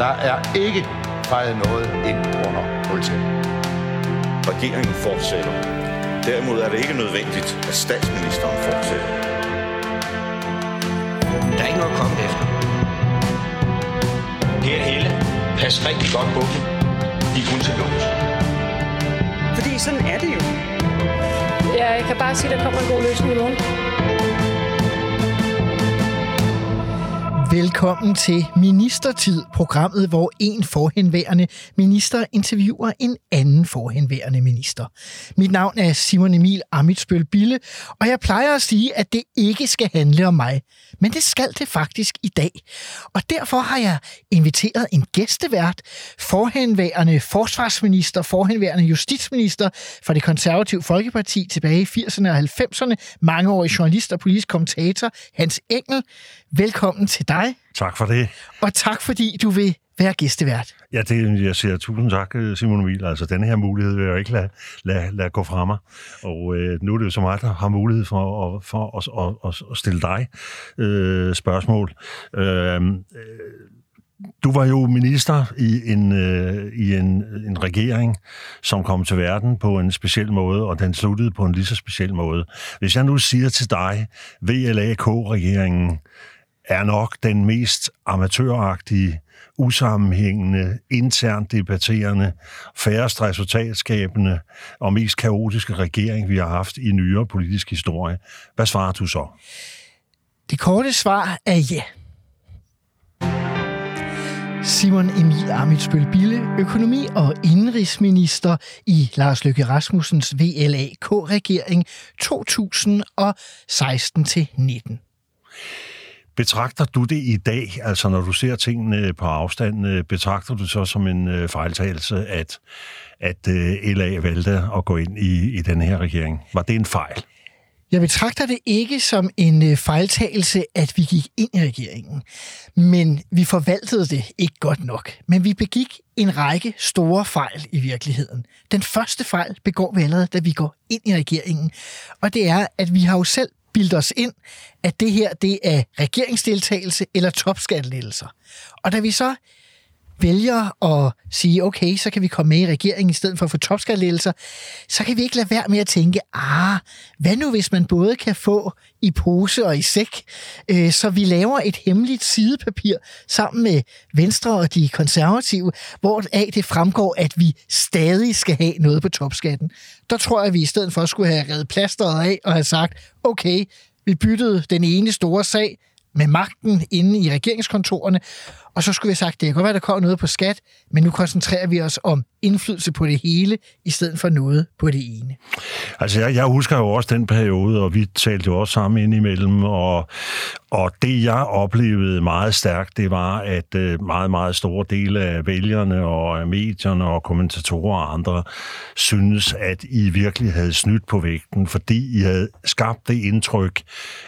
Der er ikke fejret noget ind under politiet. Regeringen fortsætter. Derimod er det ikke nødvendigt, at statsministeren fortsætter. Der er ikke noget at komme efter. Per Helle, pas rigtig godt på dem. De er kun til lås. Fordi sådan er det jo. Ja, jeg kan bare sige, at der kommer en god løsning i morgen. Velkommen til Ministertid, programmet, hvor en forhenværende minister interviewer en anden forhenværende minister. Mit navn er Simon Emil Amitsbøl Bille, og jeg plejer at sige, at det ikke skal handle om mig. Men det skal det faktisk i dag. Og derfor har jeg inviteret en gæstevært, forhenværende forsvarsminister, forhenværende justitsminister fra det konservative Folkeparti tilbage i 80'erne og 90'erne, mangeårig journalist og politisk kommentator, Hans Engel. Velkommen til dig. Tak for det. Og tak fordi du vil være gæstevært. Ja, det, jeg siger tusind tak, Simon Emil. Altså, den her mulighed vil jeg ikke lade, lade, lade gå fra mig. Og øh, nu er det jo så meget, der har mulighed for, at, for at, at, at stille dig øh, spørgsmål. Øh, øh, du var jo minister i en, øh, i en, en regering, som kom til verden på en speciel måde, og den sluttede på en lige så speciel måde. Hvis jeg nu siger til dig, VLAK-regeringen er nok den mest amatøragtige, usammenhængende, internt debatterende, færrest resultatskabende og mest kaotiske regering, vi har haft i nyere politisk historie. Hvad svarer du så? Det korte svar er ja. Simon Emil Amitsbøl Bille, økonomi- og indrigsminister i Lars Løkke Rasmussens VLAK-regering 2016-19. Betragter du det i dag, altså når du ser tingene på afstand, øh, betragter du så som en øh, fejltagelse, at, at øh, LA valgte at gå ind i, i den her regering? Var det en fejl? Jeg betragter det ikke som en fejltagelse, at vi gik ind i regeringen. Men vi forvaltede det ikke godt nok. Men vi begik en række store fejl i virkeligheden. Den første fejl begår vi allerede, da vi går ind i regeringen. Og det er, at vi har jo selv bildet os ind, at det her det er regeringsdeltagelse eller topskattelettelser. Og da vi så vælger at sige, okay, så kan vi komme med i regeringen i stedet for at få topskattelettelser, så kan vi ikke lade være med at tænke, ah, hvad nu hvis man både kan få i pose og i sæk, øh, så vi laver et hemmeligt sidepapir sammen med Venstre og de konservative, hvor af det fremgår, at vi stadig skal have noget på topskatten. Der tror jeg, at vi i stedet for skulle have reddet plasteret af og have sagt, okay, vi byttede den ene store sag med magten inde i regeringskontorerne, og så skulle vi have sagt, det kan godt være, der kommer noget på skat, men nu koncentrerer vi os om indflydelse på det hele, i stedet for noget på det ene. Altså, jeg, jeg husker jo også den periode, og vi talte jo også sammen indimellem, og, og det, jeg oplevede meget stærkt, det var, at øh, meget, meget store dele af vælgerne og medierne og kommentatorer og andre synes, at I virkelig havde snydt på vægten, fordi I havde skabt det indtryk,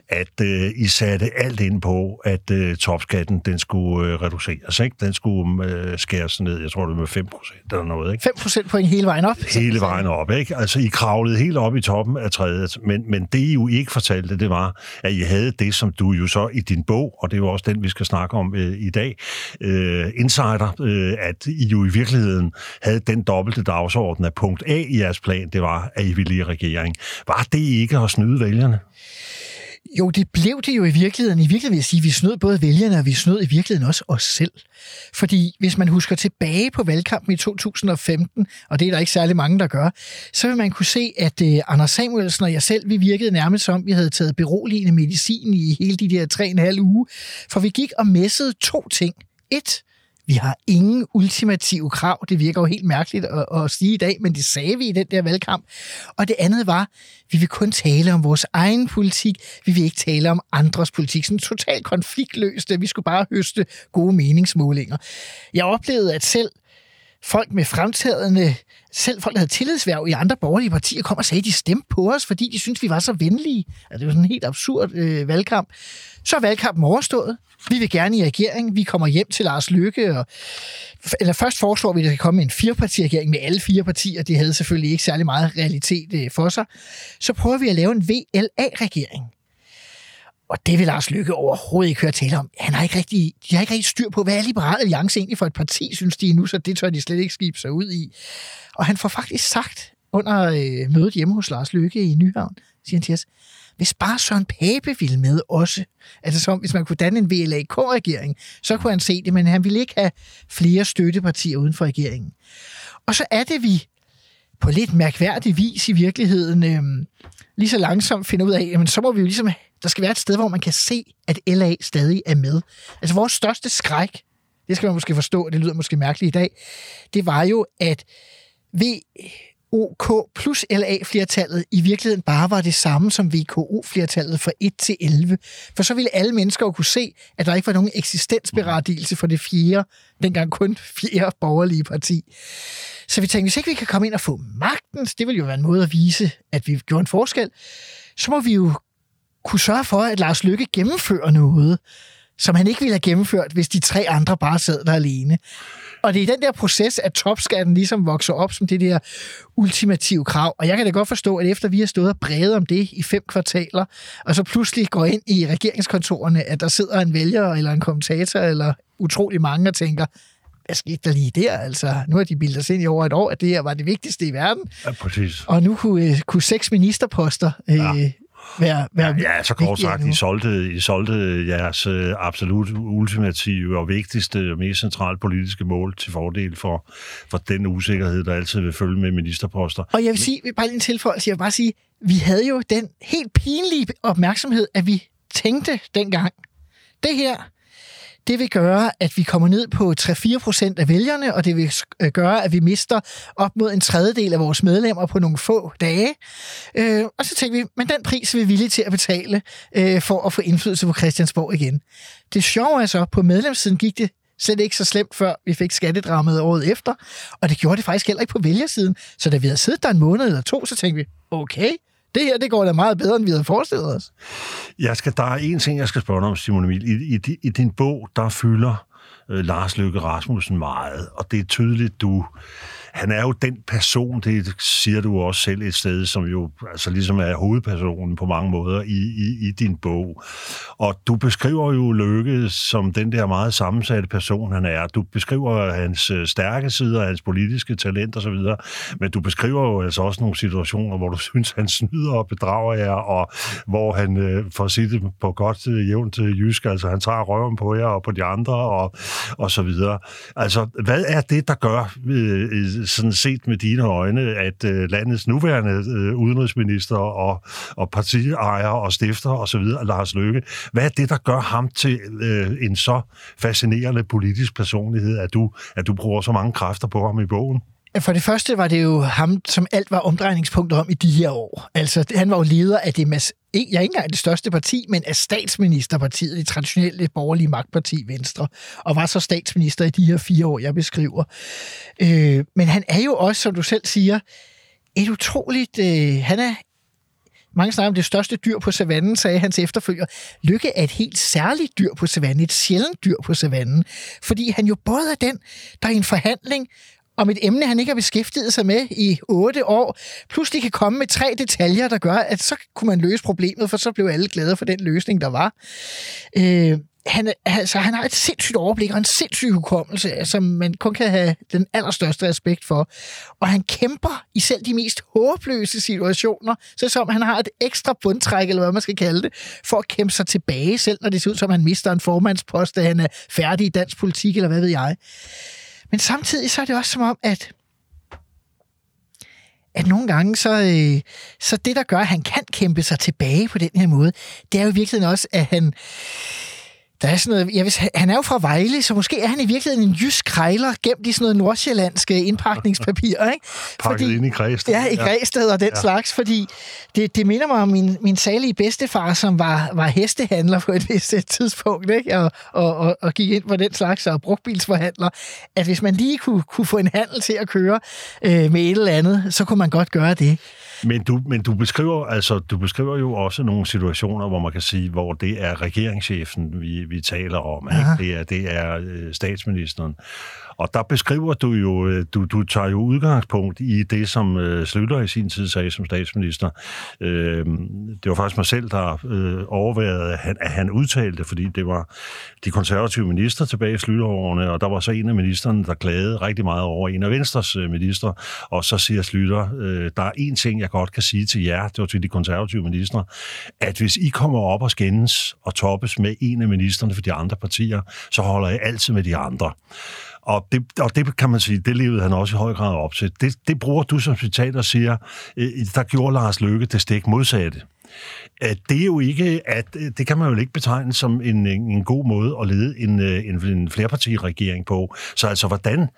at øh, I satte alt ind på, at øh, topskatten, den skulle øh, reduceres, ikke? Den skulle øh, skæres ned, jeg tror det var med 5 procent eller noget, ikke? 5 procent point hele vejen op? Hele vejen op, ikke? Altså, I kravlede helt op i toppen af træet, men, men det I jo ikke fortalte, det var, at I havde det, som du jo så i din bog, og det er jo også den, vi skal snakke om øh, i dag, øh, Insider, øh, at I jo i virkeligheden havde den dobbelte dagsorden af punkt A i jeres plan, det var, at I ville i regering. Var det ikke at snyde vælgerne? Jo, det blev det jo i virkeligheden. I virkeligheden vil jeg sige, at vi snød både vælgerne, og vi snød i virkeligheden også os selv. Fordi hvis man husker tilbage på valgkampen i 2015, og det er der ikke særlig mange, der gør, så vil man kunne se, at uh, Anders Samuelsen og jeg selv, vi virkede nærmest som, vi havde taget beroligende medicin i hele de der tre og en halv uge. For vi gik og messede to ting. Et, vi har ingen ultimative krav. Det virker jo helt mærkeligt at, at sige i dag, men det sagde vi i den der valgkamp. Og det andet var, vi vil kun tale om vores egen politik. Vi vil ikke tale om andres politik. Sådan totalt konfliktløst. Vi skulle bare høste gode meningsmålinger. Jeg oplevede, at selv folk med fremtrædende, selv folk, der havde tillidsværv i andre borgerlige partier, kom og sagde, at de stemte på os, fordi de syntes, vi var så venlige. Altså, det var sådan en helt absurd øh, valgkamp. Så er valgkampen overstået. Vi vil gerne i regering. Vi kommer hjem til Lars Lykke. Og, eller først foreslår vi, at der skal komme en firepartiregering med alle fire partier. Det havde selvfølgelig ikke særlig meget realitet øh, for sig. Så prøver vi at lave en VLA-regering. Og det vil Lars Lykke overhovedet ikke høre tale om. Han har ikke rigtig, de har ikke rigtig styr på, hvad er Liberal Alliance egentlig for et parti, synes de nu, så det tør de slet ikke skibe sig ud i. Og han får faktisk sagt under øh, mødet hjemme hos Lars Lykke i Nyhavn, siger han til os, hvis bare Søren Pape ville med også, altså som hvis man kunne danne en VLAK-regering, så kunne han se det, men han ville ikke have flere støttepartier uden for regeringen. Og så er det, vi på lidt mærkværdig vis i virkeligheden øh, lige så langsomt finder ud af, jamen så må vi jo ligesom, der skal være et sted, hvor man kan se, at LA stadig er med. Altså vores største skræk, det skal man måske forstå, det lyder måske mærkeligt i dag, det var jo, at VOK plus LA-flertallet i virkeligheden bare var det samme som VKO-flertallet fra 1 til 11. For så ville alle mennesker jo kunne se, at der ikke var nogen eksistensberettigelse for det fjerde, dengang kun fjerde borgerlige parti. Så vi tænkte, hvis ikke vi kan komme ind og få magten, det vil jo være en måde at vise, at vi gjorde en forskel, så må vi jo kunne sørge for, at Lars Lykke gennemfører noget, som han ikke ville have gennemført, hvis de tre andre bare sad der alene. Og det er i den der proces, at topskatten ligesom vokser op som det der ultimative krav. Og jeg kan da godt forstå, at efter vi har stået og bredet om det i fem kvartaler, og så pludselig går ind i regeringskontorerne, at der sidder en vælger eller en kommentator eller utrolig mange og tænker, hvad skete der lige der? Altså, nu har de bildet os ind i over et år, at det her var det vigtigste i verden. Ja, præcis. Og nu kunne, øh, kunne seks ministerposter øh, ja være, være Ja, så kort sagt, I solgte, I solgte jeres øh, absolut ultimative og vigtigste og mest centrale politiske mål til fordel for, for den usikkerhed, der altid vil følge med ministerposter. Og jeg vil sige, bare lige en tilføjelse, jeg vil bare sige, vi havde jo den helt pinlige opmærksomhed, at vi tænkte dengang, det her, det vil gøre, at vi kommer ned på 3-4 procent af vælgerne, og det vil øh, gøre, at vi mister op mod en tredjedel af vores medlemmer på nogle få dage. Øh, og så tænkte vi, men den pris er vi villige til at betale øh, for at få indflydelse på Christiansborg igen. Det sjove er så, på medlemssiden gik det slet ikke så slemt, før vi fik skattedrammet året efter, og det gjorde det faktisk heller ikke på vælgersiden. Så da vi havde siddet der en måned eller to, så tænkte vi, okay, det her det går da meget bedre, end vi havde forestillet os. Jeg skal, der er en ting, jeg skal spørge dig om, Simon Emil. I, i, I din bog, der fylder øh, Lars Løkke Rasmussen meget, og det er tydeligt, du han er jo den person, det siger du også selv et sted, som jo altså ligesom er hovedpersonen på mange måder i, i, i din bog. Og du beskriver jo Løkke som den der meget sammensatte person, han er. Du beskriver hans øh, stærke sider, hans politiske talent osv., men du beskriver jo altså også nogle situationer, hvor du synes, han snyder og bedrager jer, og hvor han, øh, for at sige det på godt øh, jævnt jysk, altså han tager røven på jer og på de andre, og, og så videre. Altså, hvad er det, der gør sådan set med dine øjne, at øh, landets nuværende øh, udenrigsminister og, og partiejer og stifter og så videre, Lars Løkke, hvad er det, der gør ham til øh, en så fascinerende politisk personlighed, at du, at du bruger så mange kræfter på ham i bogen? For det første var det jo ham, som alt var omdrejningspunkter om i de her år. Altså, han var jo leder af det, mas- ja, ikke engang det største parti, men er statsministerpartiet, det traditionelle borgerlige magtparti Venstre, og var så statsminister i de her fire år, jeg beskriver. Øh, men han er jo også, som du selv siger, et utroligt... Øh, han er mange snakker om det største dyr på savannen, sagde hans efterfølger. Lykke er et helt særligt dyr på savannen, et sjældent dyr på savannen, fordi han jo både er den, der i en forhandling om et emne, han ikke har beskæftiget sig med i otte år, pludselig kan komme med tre detaljer, der gør, at så kunne man løse problemet, for så blev alle glade for den løsning, der var. Øh, han, altså, han har et sindssygt overblik og en sindssyg hukommelse, som man kun kan have den allerstørste respekt for. Og han kæmper i selv de mest håbløse situationer, så som han har et ekstra bundtræk, eller hvad man skal kalde det, for at kæmpe sig tilbage, selv når det ser ud som, han mister en formandspost, da han er færdig i dansk politik, eller hvad ved jeg. Men samtidig så er det også som om, at at nogle gange, så, øh, så det, der gør, at han kan kæmpe sig tilbage på den her måde, det er jo virkelig også, at han, der er sådan noget, jeg vil, han er jo fra Vejle, så måske er han i virkeligheden en jysk krejler, gemt i sådan noget nordsjællandske indpakningspapir, ikke? Pakket ind i Græsted. Ja, i Græsted og den ja. slags, fordi det, det minder mig om min, min salige bedstefar, som var, var hestehandler på et vist tidspunkt, ikke? Og, og, og, og gik ind på den slags og brugtbilsforhandler, at hvis man lige kunne, kunne få en handel til at køre øh, med et eller andet, så kunne man godt gøre det. Men du, men du beskriver altså du beskriver jo også nogle situationer, hvor man kan sige, hvor det er regeringschefen, vi, vi taler om. Ikke? Det er, det er øh, statsministeren. Og der beskriver du jo, øh, du, du tager jo udgangspunkt i det, som øh, Slytter i sin tid sagde som statsminister. Øh, det var faktisk mig selv, der øh, overvejede, at han, at han udtalte, fordi det var de konservative minister tilbage i Slytterårene, og der var så en af ministerne, der klagede rigtig meget over en af Venstres øh, minister, og så siger Slytter, øh, der er en ting, jeg godt kan sige til jer, det var til de konservative ministre, at hvis I kommer op og skændes og toppes med en af ministerne for de andre partier, så holder I altid med de andre. Og det, og det kan man sige, det levede han også i høj grad op til. Det, det bruger du som citat og siger, øh, der gjorde Lars Løkke det stik modsatte. At det er jo ikke, at øh, det kan man jo ikke betegne som en, en god måde at lede en, øh, en, en flerpartiregering på. Så altså, hvordan,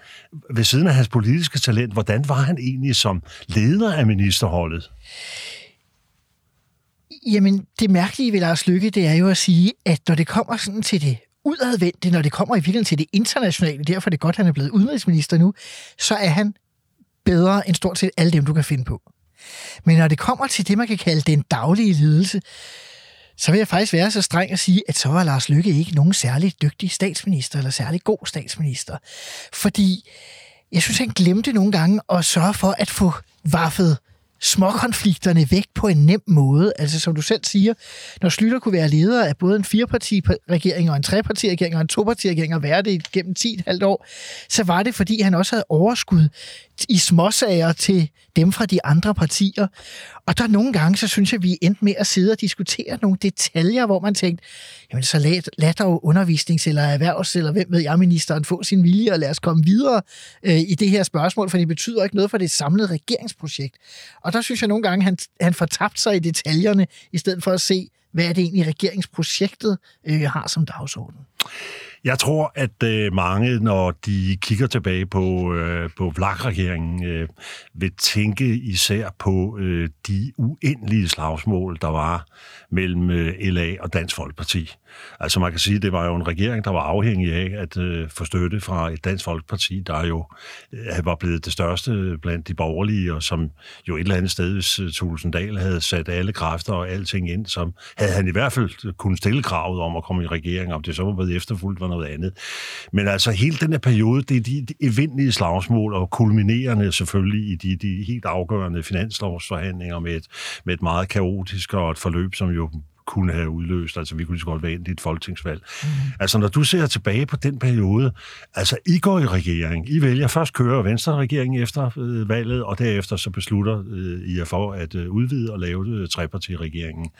ved siden af hans politiske talent, hvordan var han egentlig som leder af ministerholdet? Jamen, det mærkelige ved Lars Lykke, det er jo at sige, at når det kommer sådan til det udadvendte, når det kommer i virkeligheden til det internationale, derfor er det godt, at han er blevet udenrigsminister nu, så er han bedre end stort set alle dem, du kan finde på. Men når det kommer til det, man kan kalde den daglige lidelse, så vil jeg faktisk være så streng at sige, at så var Lars Lykke ikke nogen særlig dygtig statsminister, eller særlig god statsminister. Fordi jeg synes, han glemte nogle gange at sørge for at få vaffet småkonflikterne væk på en nem måde. Altså som du selv siger, når Slytter kunne være leder af både en firepartiregering og en trepartiregering og en topartiregering og være det gennem 10,5 år, så var det, fordi han også havde overskud i småsager til dem fra de andre partier. Og der nogle gange, så synes jeg, vi endte med at sidde og diskutere nogle detaljer, hvor man tænkte, jamen så lad, lad dog undervisnings- eller erhvervs- eller hvem ved jeg, ministeren få sin vilje, og lad os komme videre øh, i det her spørgsmål, for det betyder ikke noget for det samlede regeringsprojekt. Og der synes jeg nogle gange, han, han fortabte sig i detaljerne, i stedet for at se, hvad er det egentlig regeringsprojektet øh, har som dagsorden. Jeg tror, at øh, mange, når de kigger tilbage på, øh, på Vlak-regeringen, øh, vil tænke især på øh, de uendelige slagsmål, der var mellem øh, LA og Dansk Folkeparti. Altså man kan sige, at det var jo en regering, der var afhængig af at øh, få støtte fra et Dansk Folkeparti, der jo øh, var blevet det største blandt de borgerlige, og som jo et eller andet sted, hvis øh, Tulsendal havde sat alle kræfter og alting ind, som havde han i hvert fald kunne stille kravet om at komme i regering, om det så var blevet efterfulgt, var noget andet. Men altså hele den her periode, det er de, de eventlige slagsmål, og kulminerende selvfølgelig i de, de helt afgørende finanslovsforhandlinger med et, med et meget kaotisk og et forløb, som jo kunne have udløst. Altså, vi kunne lige så godt være ind i et folketingsvalg. Mm. Altså, når du ser tilbage på den periode, altså, I går i regering. I vælger først køre Venstre regering efter øh, valget, og derefter så beslutter øh, I jer for at øh, udvide og lave øh, trepartiregeringen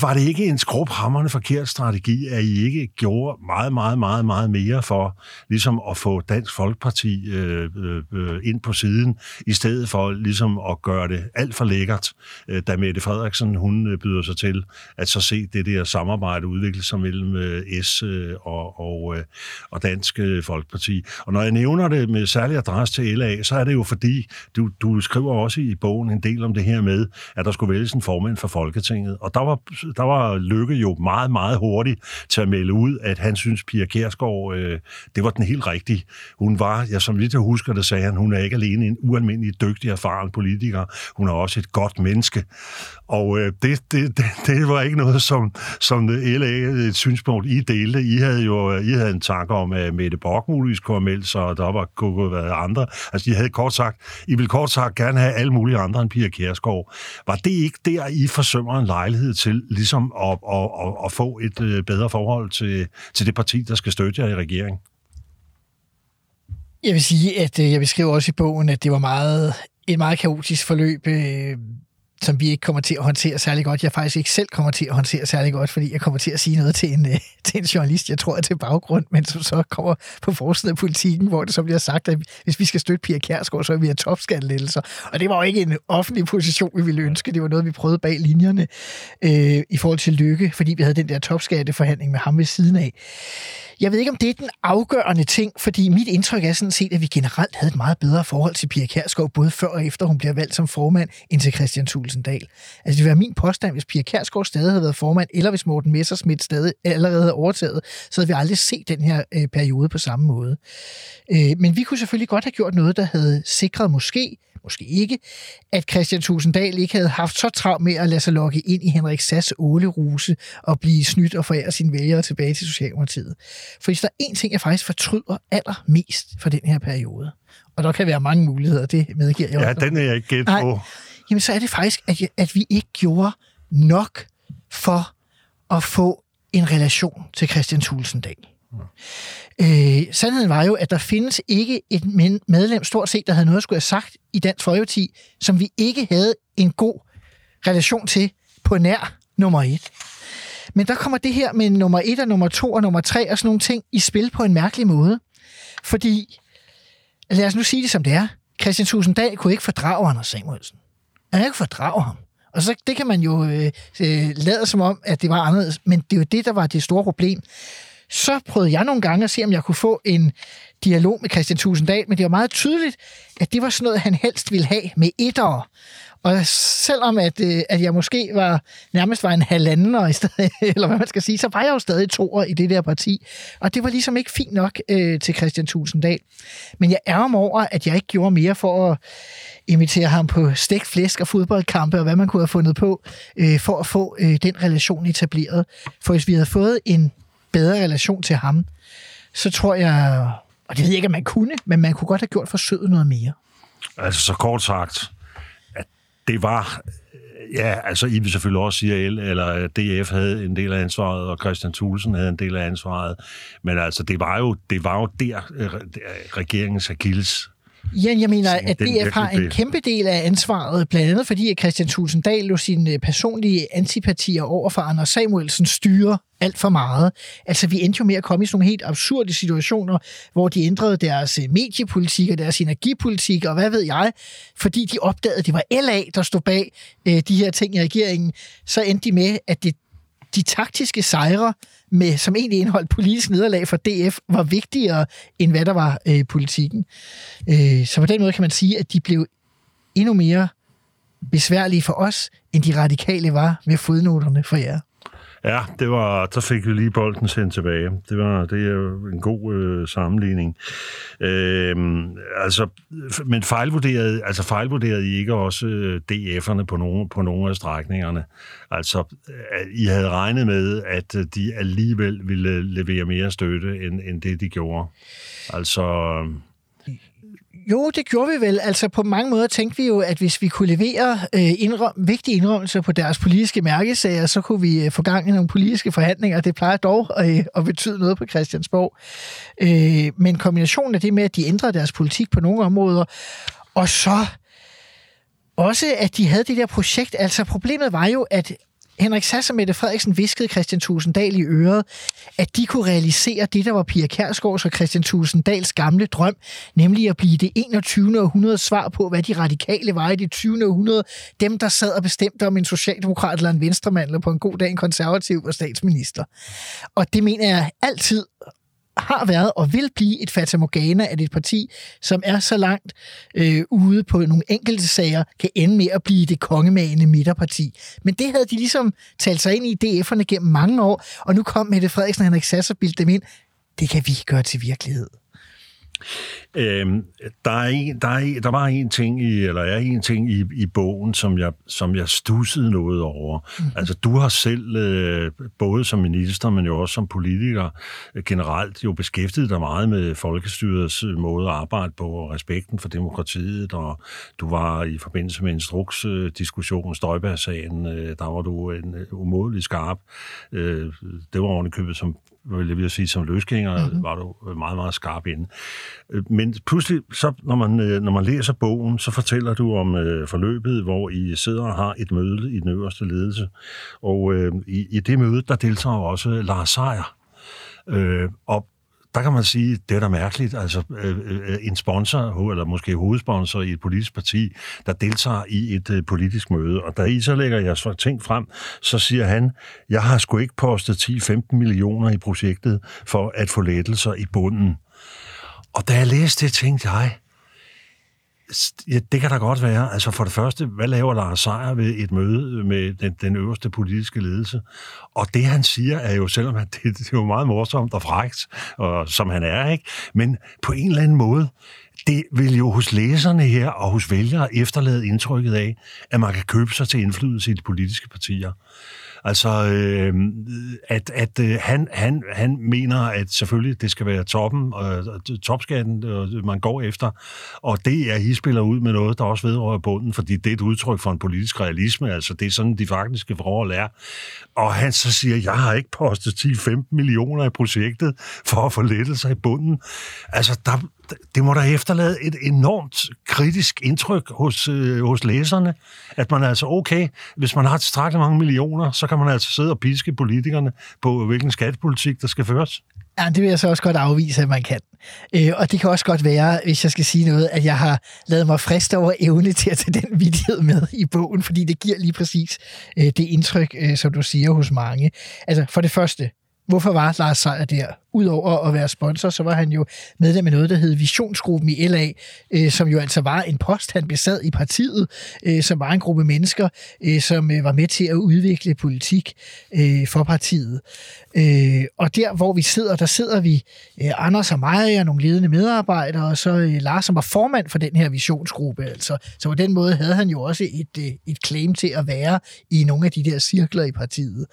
var det ikke en skrubhammerende forkert strategi, at I ikke gjorde meget, meget, meget, meget mere for ligesom at få Dansk Folkeparti øh, øh, øh, ind på siden, i stedet for ligesom at gøre det alt for lækkert, øh, da Mette Frederiksen hun øh, byder sig til, at så se det der samarbejde udvikle sig mellem øh, S øh, og, og, øh, og Dansk øh, Folkeparti. Og når jeg nævner det med særlig adresse til LA, så er det jo fordi, du, du skriver også i bogen en del om det her med, at der skulle vælges en formand for Folketinget, og der var, der var Lykke jo meget, meget hurtigt til at melde ud, at han synes, Pia Kærsgaard, øh, det var den helt rigtige. Hun var, ja, som lidt jeg husker det, sagde han, hun er ikke alene en ualmindelig dygtig, erfaren politiker, hun er også et godt menneske. Og øh, det, det, det, det var ikke noget, som, som LA, et synspunkt, I delte. I havde jo øh, I havde en tanke om, at Mette Bock muligvis kunne have meldt sig, og der var, kunne have været andre. Altså, I havde kort sagt, I ville kort sagt gerne have alle mulige andre end Pia Kjærsgaard. Var det ikke der, I forsømmer en lejlighed til ligesom at, at, at, at få et øh, bedre forhold til, til det parti, der skal støtte jer i regeringen? Jeg vil sige, at øh, jeg beskriver også i bogen, at det var meget et meget kaotisk forløb. Som vi ikke kommer til at håndtere særlig godt. Jeg faktisk ikke selv kommer til at håndtere særlig godt, fordi jeg kommer til at sige noget til en, øh, til en journalist, jeg tror er til baggrund, men som så kommer på forsiden af politikken, hvor det så bliver sagt, at hvis vi skal støtte Pia Kærsgaard, så er vi have topskattelettelser. Og det var jo ikke en offentlig position, vi ville ønske. Det var noget, vi prøvede bag linjerne øh, i forhold til lykke, fordi vi havde den der topskatteforhandling med ham ved siden af. Jeg ved ikke, om det er den afgørende ting, fordi mit indtryk er sådan set, at vi generelt havde et meget bedre forhold til Pia Kærsgaard, både før og efter hun bliver valgt som formand, end til Christian Tulsendal. Altså det vil være min påstand, hvis Pia Kærsgaard stadig havde været formand, eller hvis Morten Messersmith stadig allerede havde overtaget, så havde vi aldrig set den her øh, periode på samme måde. Øh, men vi kunne selvfølgelig godt have gjort noget, der havde sikret måske måske ikke, at Christian Tusinddal ikke havde haft så travlt med at lade sig lokke ind i Henrik Sass åleruse og blive snydt og forære sine vælgere tilbage til Socialdemokratiet. For hvis der er en ting, jeg faktisk fortryder allermest for den her periode, og der kan være mange muligheder, det medgiver jeg Ja, også. den er jeg ikke gæt på. Jamen, så er det faktisk, at, at vi ikke gjorde nok for at få en relation til Christian Tulsendal. Øh, sandheden var jo, at der findes ikke et medlem, stort set, der havde noget at skulle have sagt i Dansk Folkeparti, som vi ikke havde en god relation til på nær nummer et. Men der kommer det her med nummer et og nummer to og nummer tre og sådan nogle ting i spil på en mærkelig måde. Fordi, lad os nu sige det som det er, Christian Tusinddal kunne ikke fordrage Anders Samuelsen. Han kan ikke fordrage ham. Og så det kan man jo øh, øh, lade som om, at det var anderledes, men det er jo det, der var det store problem. Så prøvede jeg nogle gange at se, om jeg kunne få en dialog med Christian Tusinddal, men det var meget tydeligt, at det var sådan noget, han helst ville have med etter. Og selvom at, øh, at jeg måske var nærmest var en halvander, i stedet, eller hvad man skal sige, så var jeg jo stadig toer i det der parti. Og det var ligesom ikke fint nok øh, til Christian Tulsendal. Men jeg er om over, at jeg ikke gjorde mere for at invitere ham på stegt flæsk og fodboldkampe, og hvad man kunne have fundet på, øh, for at få øh, den relation etableret. For hvis vi havde fået en bedre relation til ham, så tror jeg, og det ved jeg ikke, at man kunne, men man kunne godt have gjort forsøget noget mere. Altså, så kort sagt, det var... Øh, ja, altså I vil selvfølgelig også sige, at L, eller øh, DF havde en del af ansvaret, og Christian Thulsen havde en del af ansvaret. Men altså, det var jo, det var jo der, øh, regeringens akilles Ja, jeg mener, at DF har en kæmpe del af ansvaret, blandt andet fordi at Christian Tulsendal lå sine øh, personlige antipatier over for Anders Samuelsen styre alt for meget. Altså, vi endte jo med at komme i sådan nogle helt absurde situationer, hvor de ændrede deres øh, mediepolitik og deres energipolitik, og hvad ved jeg, fordi de opdagede, at det var LA, der stod bag øh, de her ting i regeringen, så endte de med, at det de taktiske sejre, med, som egentlig indeholdt politisk nederlag for DF, var vigtigere, end hvad der var øh, politikken. Øh, så på den måde kan man sige, at de blev endnu mere besværlige for os, end de radikale var med fodnoterne for jer. Ja, det var, der fik vi lige bolden sendt tilbage. Det, var, det er en god øh, sammenligning. Øh, altså, men fejlvurderede, altså fejlvurderede I ikke også øh, DF'erne på nogle, på nogle af strækningerne? Altså, øh, I havde regnet med, at øh, de alligevel ville øh, levere mere støtte, end, end det de gjorde. Altså, jo, det gjorde vi vel. Altså på mange måder tænkte vi jo, at hvis vi kunne levere øh, indrøm, vigtige indrømmelser på deres politiske mærkesager, så kunne vi øh, få gang i nogle politiske forhandlinger. Det plejer dog øh, at betyde noget på Christiansborg. Øh, men kombinationen af det med, at de ændrede deres politik på nogle områder, og så også, at de havde det der projekt. Altså problemet var jo, at Henrik Sass og Mette Frederiksen viskede Christian Tusinddal i øret, at de kunne realisere det, der var Pia Kærsgaards og Christian Tusinddals gamle drøm, nemlig at blive det 21. århundrede svar på, hvad de radikale var i det 20. århundrede. Dem, der sad og bestemte om en socialdemokrat eller en venstremand, eller på en god dag en konservativ og statsminister. Og det mener jeg altid har været og vil blive et fatamorgana at et parti, som er så langt øh, ude på nogle enkelte sager, kan ende med at blive det kongemagende midterparti. Men det havde de ligesom talt sig ind i DF'erne gennem mange år, og nu kom Mette Frederiksen og Henrik Sass og bildte dem ind. Det kan vi gøre til virkelighed. Øhm, der, er en, der, er, der var en ting i, eller er en ting i, i bogen, som jeg, som jeg stussede noget over. Mm-hmm. Altså, du har selv, øh, både som minister, men jo også som politiker, øh, generelt jo beskæftiget dig meget med folkestyrets øh, måde at arbejde på, og respekten for demokratiet, og du var i forbindelse med instruksdiskussionen, Støjberg-sagen, øh, der var du en øh, umådelig skarp. Øh, det var ovenikøbet som vil jeg vil sige, som løsgænger mm-hmm. var du meget, meget skarp inde. Øh, Men pludselig, så, når, man, øh, når man læser bogen, så fortæller du om øh, forløbet, hvor I sidder og har et møde i den øverste ledelse. Og øh, i, i det møde, der deltager også Lars Seier. Øh, og der kan man sige, det er da mærkeligt. Altså, øh, øh en sponsor, eller måske hovedsponsor i et politisk parti, der deltager i et øh, politisk møde, og da I så lægger jeres ting frem, så siger han, jeg har sgu ikke postet 10-15 millioner i projektet for at få lettelser i bunden. Og da jeg læste det, tænkte jeg, Ja, det kan da godt være. Altså for det første, hvad laver Lars Seier ved et møde med den, den øverste politiske ledelse? Og det han siger er jo, selvom han, det, det er jo meget morsomt og frægt, og, som han er, ikke? men på en eller anden måde, det vil jo hos læserne her og hos vælgere efterlade indtrykket af, at man kan købe sig til indflydelse i de politiske partier. Altså, øh, at, at øh, han, han, han mener, at selvfølgelig det skal være toppen, og topskatten, og man går efter, og det er, I spiller ud med noget, der også vedrører bunden, fordi det er et udtryk for en politisk realisme, altså det er sådan, de faktiske forhold er. Og han så siger, jeg har ikke postet 10-15 millioner i projektet for at få lettet i bunden. Altså, der, det må da efterlade et enormt kritisk indtryk hos, øh, hos læserne, at man altså, okay, hvis man har tilstrækkeligt mange millioner, så kan man altså sidde og piske politikerne på, hvilken skattepolitik, der skal føres. Ja, det vil jeg så også godt afvise, at man kan. Øh, og det kan også godt være, hvis jeg skal sige noget, at jeg har lavet mig frist over evne til at tage den vidighed med i bogen, fordi det giver lige præcis øh, det indtryk, øh, som du siger hos mange. Altså, for det første, hvorfor var Lars Seier der? Udover at være sponsor, så var han jo medlem af noget, der hed Visionsgruppen i LA, øh, som jo altså var en post, han besad i partiet, øh, som var en gruppe mennesker, øh, som øh, var med til at udvikle politik øh, for partiet. Øh, og der, hvor vi sidder, der sidder vi, øh, Anders og mig og nogle ledende medarbejdere, og så øh, Lars, som var formand for den her visionsgruppe. Altså. Så på den måde havde han jo også et, øh, et claim til at være i nogle af de der cirkler i partiet.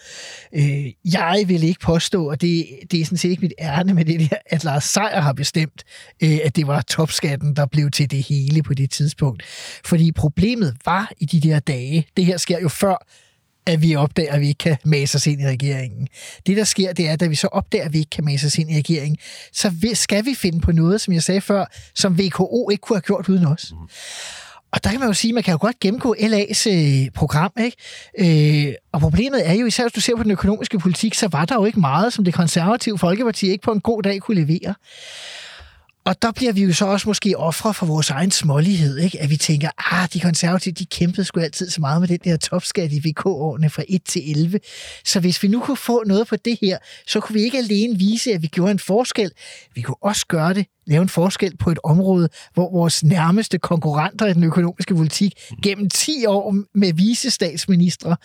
Øh, jeg vil ikke påstå, og det, det er sådan set ikke mit ærne med det der, at Lars Seier har bestemt, øh, at det var topskatten, der blev til det hele på det tidspunkt. Fordi problemet var i de der dage, det her sker jo før at vi opdager, at vi ikke kan mase os ind i regeringen. Det, der sker, det er, at da vi så opdager, at vi ikke kan mase os ind i regeringen, så skal vi finde på noget, som jeg sagde før, som VKO ikke kunne have gjort uden os. Mm. Og der kan man jo sige, at man kan jo godt gennemgå LA's øh, program, ikke? Øh, og problemet er jo, især hvis du ser på den økonomiske politik, så var der jo ikke meget, som det konservative Folkeparti ikke på en god dag kunne levere. Og der bliver vi jo så også måske ofre for vores egen smålighed, ikke? at vi tænker, ah, de konservative, de kæmpede sgu altid så meget med den der topskat i VK-årene fra 1 til 11. Så hvis vi nu kunne få noget på det her, så kunne vi ikke alene vise, at vi gjorde en forskel. Vi kunne også gøre det, lave en forskel på et område, hvor vores nærmeste konkurrenter i den økonomiske politik gennem 10 år med visestatsministre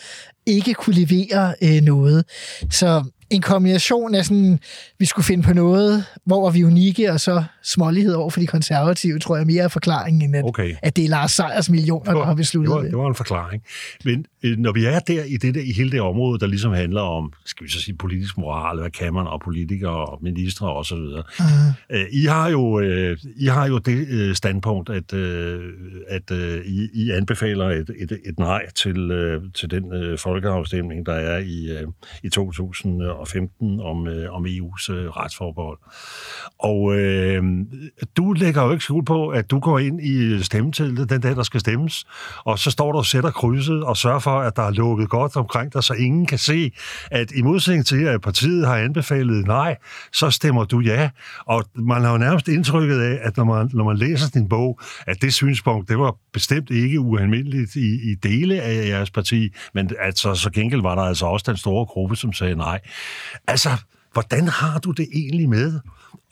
ikke kunne levere øh, noget. Så en kombination af sådan, vi skulle finde på noget, hvor var vi unikke, og så smålighed over for de konservative, tror jeg mere er forklaringen, end at, okay. at det er Lars Sejers millioner, der har besluttet det. Var, det var en forklaring. Men øh, når vi er der i, det der, i hele det område, der ligesom handler om, skal vi så sige, politisk moral, hvad kan man, og politikere og ministre og så videre. Uh-huh. I, har jo, øh, I har jo det standpunkt, at, at I, I anbefaler et, et, et nej til, til den folkeafstemning, der er i, i 2000 2015 om, øh, om EU's øh, retsforbehold. Og øh, du lægger jo ikke skjul på, at du går ind i stemmeteltet den dag, der skal stemmes, og så står du og sætter krydset og sørger for, at der er lukket godt omkring dig, så ingen kan se, at i modsætning til, at partiet har anbefalet nej, så stemmer du ja. Og man har jo nærmest indtrykket af, at når man, når man læser din bog, at det synspunkt, det var bestemt ikke ualmindeligt i, i dele af jeres parti, men altså, så gengæld var der altså også den store gruppe, som sagde nej. Altså, hvordan har du det egentlig med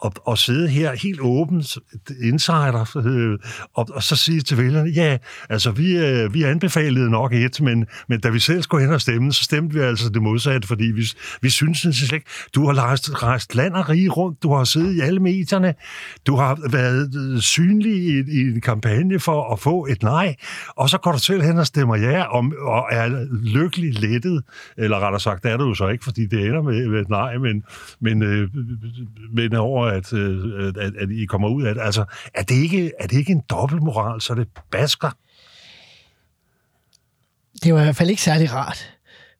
at, at sidde her helt åbent, insider, øh, og, og så sige til vælgerne, ja, altså vi, øh, vi anbefalede nok et, men, men da vi selv skulle hen og stemme, så stemte vi altså det modsatte, fordi vi, vi synes slet ikke, du har rejst, rejst land og rige rundt, du har siddet i alle medierne, du har været øh, synlig i, i en kampagne for at få et nej, og så går du selv hen og stemmer ja, og, og er lykkelig lettet, eller rettere sagt, det er du jo så ikke, fordi det ender med, med et nej, men, men, øh, men over Øh, at, at, at I kommer ud af det. Altså, er det ikke, er det ikke en dobbeltmoral, så det basker? Det var i hvert fald ikke særlig rart.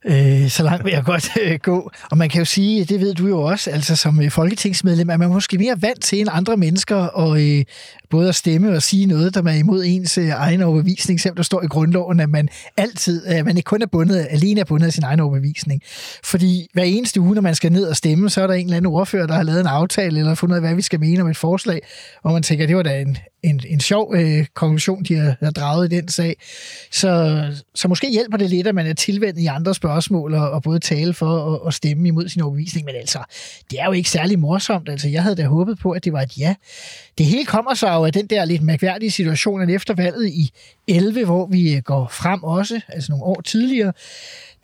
Øh, så langt vil jeg godt øh, gå. Og man kan jo sige, det ved du jo også, altså som øh, folketingsmedlem, at man måske mere vant til end andre mennesker, og øh, både at stemme og sige noget, der er imod ens øh, egen overbevisning, selvom der står i grundloven, at man altid, øh, at man ikke kun er bundet, alene er bundet af sin egen overbevisning. Fordi hver eneste uge, når man skal ned og stemme, så er der en eller anden ordfører, der har lavet en aftale, eller fundet ud af, hvad vi skal mene om et forslag, hvor man tænker, det var da en, en, en sjov øh, konklusion, de har, har draget i den sag. Så, så måske hjælper det lidt, at man er tilvendt i andre spørgsmål, og, og både tale for og, og stemme imod sin overbevisning, men altså, det er jo ikke særlig morsomt. Altså, jeg havde da håbet på, at det var et ja. Det hele kommer så jo af den der lidt mærkværdige situation, at efter valget i 11, hvor vi øh, går frem også, altså nogle år tidligere,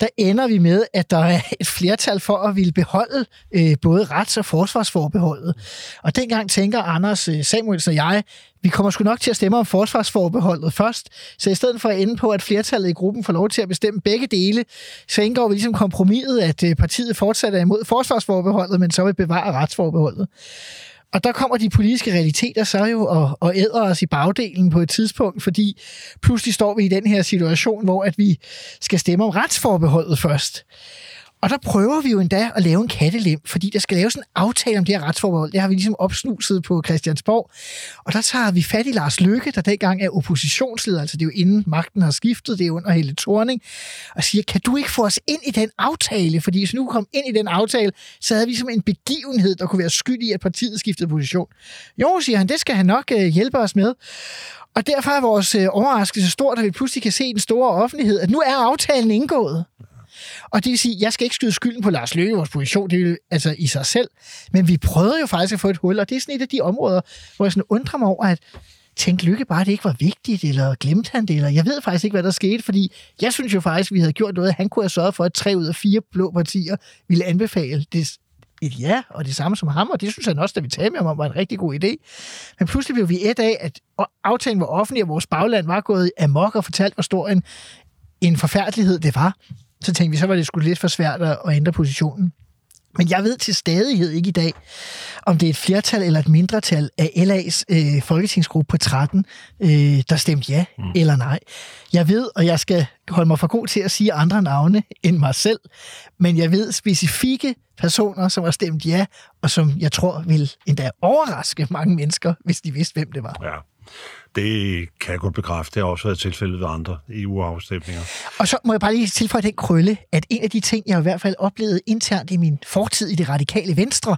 der ender vi med, at der er et flertal for at ville beholde øh, både rets- og forsvarsforbeholdet. Og dengang tænker Anders øh, Samuelsen og jeg, vi kommer sgu nok til at stemme om forsvarsforbeholdet først, så i stedet for at ende på, at flertallet i gruppen får lov til at bestemme begge dele, så indgår vi ligesom kompromiset, at øh, partiet fortsat er imod forsvarsforbeholdet, men så vil bevare retsforbeholdet. Og der kommer de politiske realiteter så jo og, og æder os i bagdelen på et tidspunkt, fordi pludselig står vi i den her situation, hvor at vi skal stemme om retsforbeholdet først. Og der prøver vi jo endda at lave en kattelem, fordi der skal laves en aftale om det her retsforbehold. Det har vi ligesom opsnuset på Christiansborg. Og der tager vi fat i Lars Løkke, der dengang er oppositionsleder, altså det er jo inden magten har skiftet, det er under hele Thorning, og siger, kan du ikke få os ind i den aftale? Fordi hvis nu kom ind i den aftale, så havde vi som en begivenhed, der kunne være skyld i, at partiet skiftede position. Jo, siger han, det skal han nok øh, hjælpe os med. Og derfor er vores øh, overraskelse stor, at vi pludselig kan se i den store offentlighed, at nu er aftalen indgået. Og det vil sige, jeg skal ikke skyde skylden på Lars Løkke, vores position, det vil altså i sig selv. Men vi prøvede jo faktisk at få et hul, og det er sådan et af de områder, hvor jeg sådan undrer mig over, at tænkte Lykke bare, at det ikke var vigtigt, eller glemte han det, eller jeg ved faktisk ikke, hvad der skete, fordi jeg synes jo faktisk, at vi havde gjort noget, han kunne have sørget for, at tre ud af fire blå partier ville anbefale det et ja, og det samme som ham, og det synes han også, da vi talte med ham om, var en rigtig god idé. Men pludselig blev vi et af, at aftalen var offentlig, og vores bagland var gået amok og fortalt, hvor stor en, en forfærdelighed det var så tænkte vi, så var det sgu lidt for svært at ændre positionen. Men jeg ved til stadighed ikke i dag, om det er et flertal eller et mindretal af LA's øh, folketingsgruppe på 13, øh, der stemte ja mm. eller nej. Jeg ved, og jeg skal holde mig for god til at sige andre navne end mig selv, men jeg ved specifikke personer, som har stemt ja, og som jeg tror vil endda overraske mange mennesker, hvis de vidste, hvem det var. Ja. Det kan jeg godt bekræfte. Det har også været tilfældet ved andre EU-afstemninger. Og så må jeg bare lige tilføje den krølle, at en af de ting, jeg i hvert fald oplevede internt i min fortid i det radikale venstre,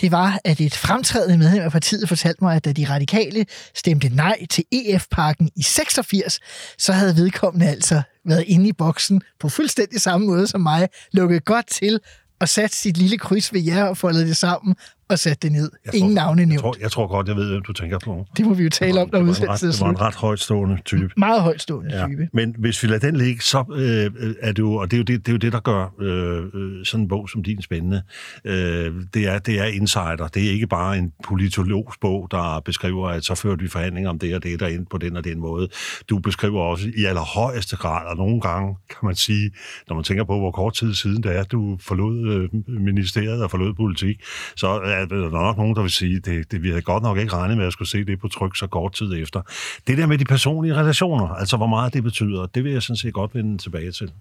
det var, at et fremtrædende medlem af partiet fortalte mig, at da de radikale stemte nej til EF-pakken i 86, så havde vedkommende altså været inde i boksen på fuldstændig samme måde som mig, lukket godt til og sat sit lille kryds ved jer og foldet det sammen og sat det ned. Jeg Ingen navne nævnt. Jeg tror, jeg tror godt, jeg ved, hvem du tænker på. Det må vi jo tale om, når udsendelsen er Det var en ret højtstående type. Meget højtstående ja. type. Men hvis vi lader den ligge, så øh, er det jo, og det er jo det, det, er jo det der gør øh, øh, sådan en bog som din spændende. Øh, det, er, det er insider. Det er ikke bare en politologs bog, der beskriver, at så fører vi forhandlinger om det og det, der ind på den og den måde. Du beskriver også i allerhøjeste grad, og nogle gange kan man sige, når man tænker på, hvor kort tid siden det er, du forlod øh, ministeriet og forlod politik, så er der nok nogen, der vil sige, det, det vi havde godt nok ikke regnet med at skulle se det på tryk så kort tid efter. Det der med de personlige relationer, altså hvor meget det betyder, det vil jeg sådan set godt vende tilbage til.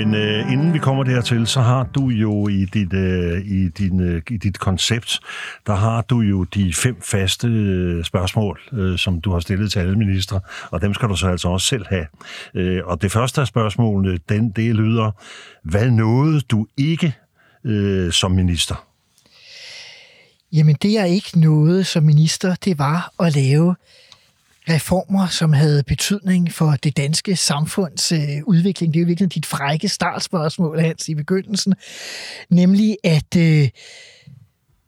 Men øh, inden vi kommer dertil, så har du jo i dit, øh, i, din, øh, i dit koncept, der har du jo de fem faste øh, spørgsmål, øh, som du har stillet til alle ministre, og dem skal du så altså også selv have. Øh, og det første af spørgsmålene, den, det lyder, hvad nåede du ikke øh, som minister? Jamen, det jeg ikke nåede som minister, det var at lave reformer, som havde betydning for det danske samfunds øh, udvikling. Det er jo virkelig dit frække startspørgsmål, Hans, i begyndelsen. Nemlig, at øh,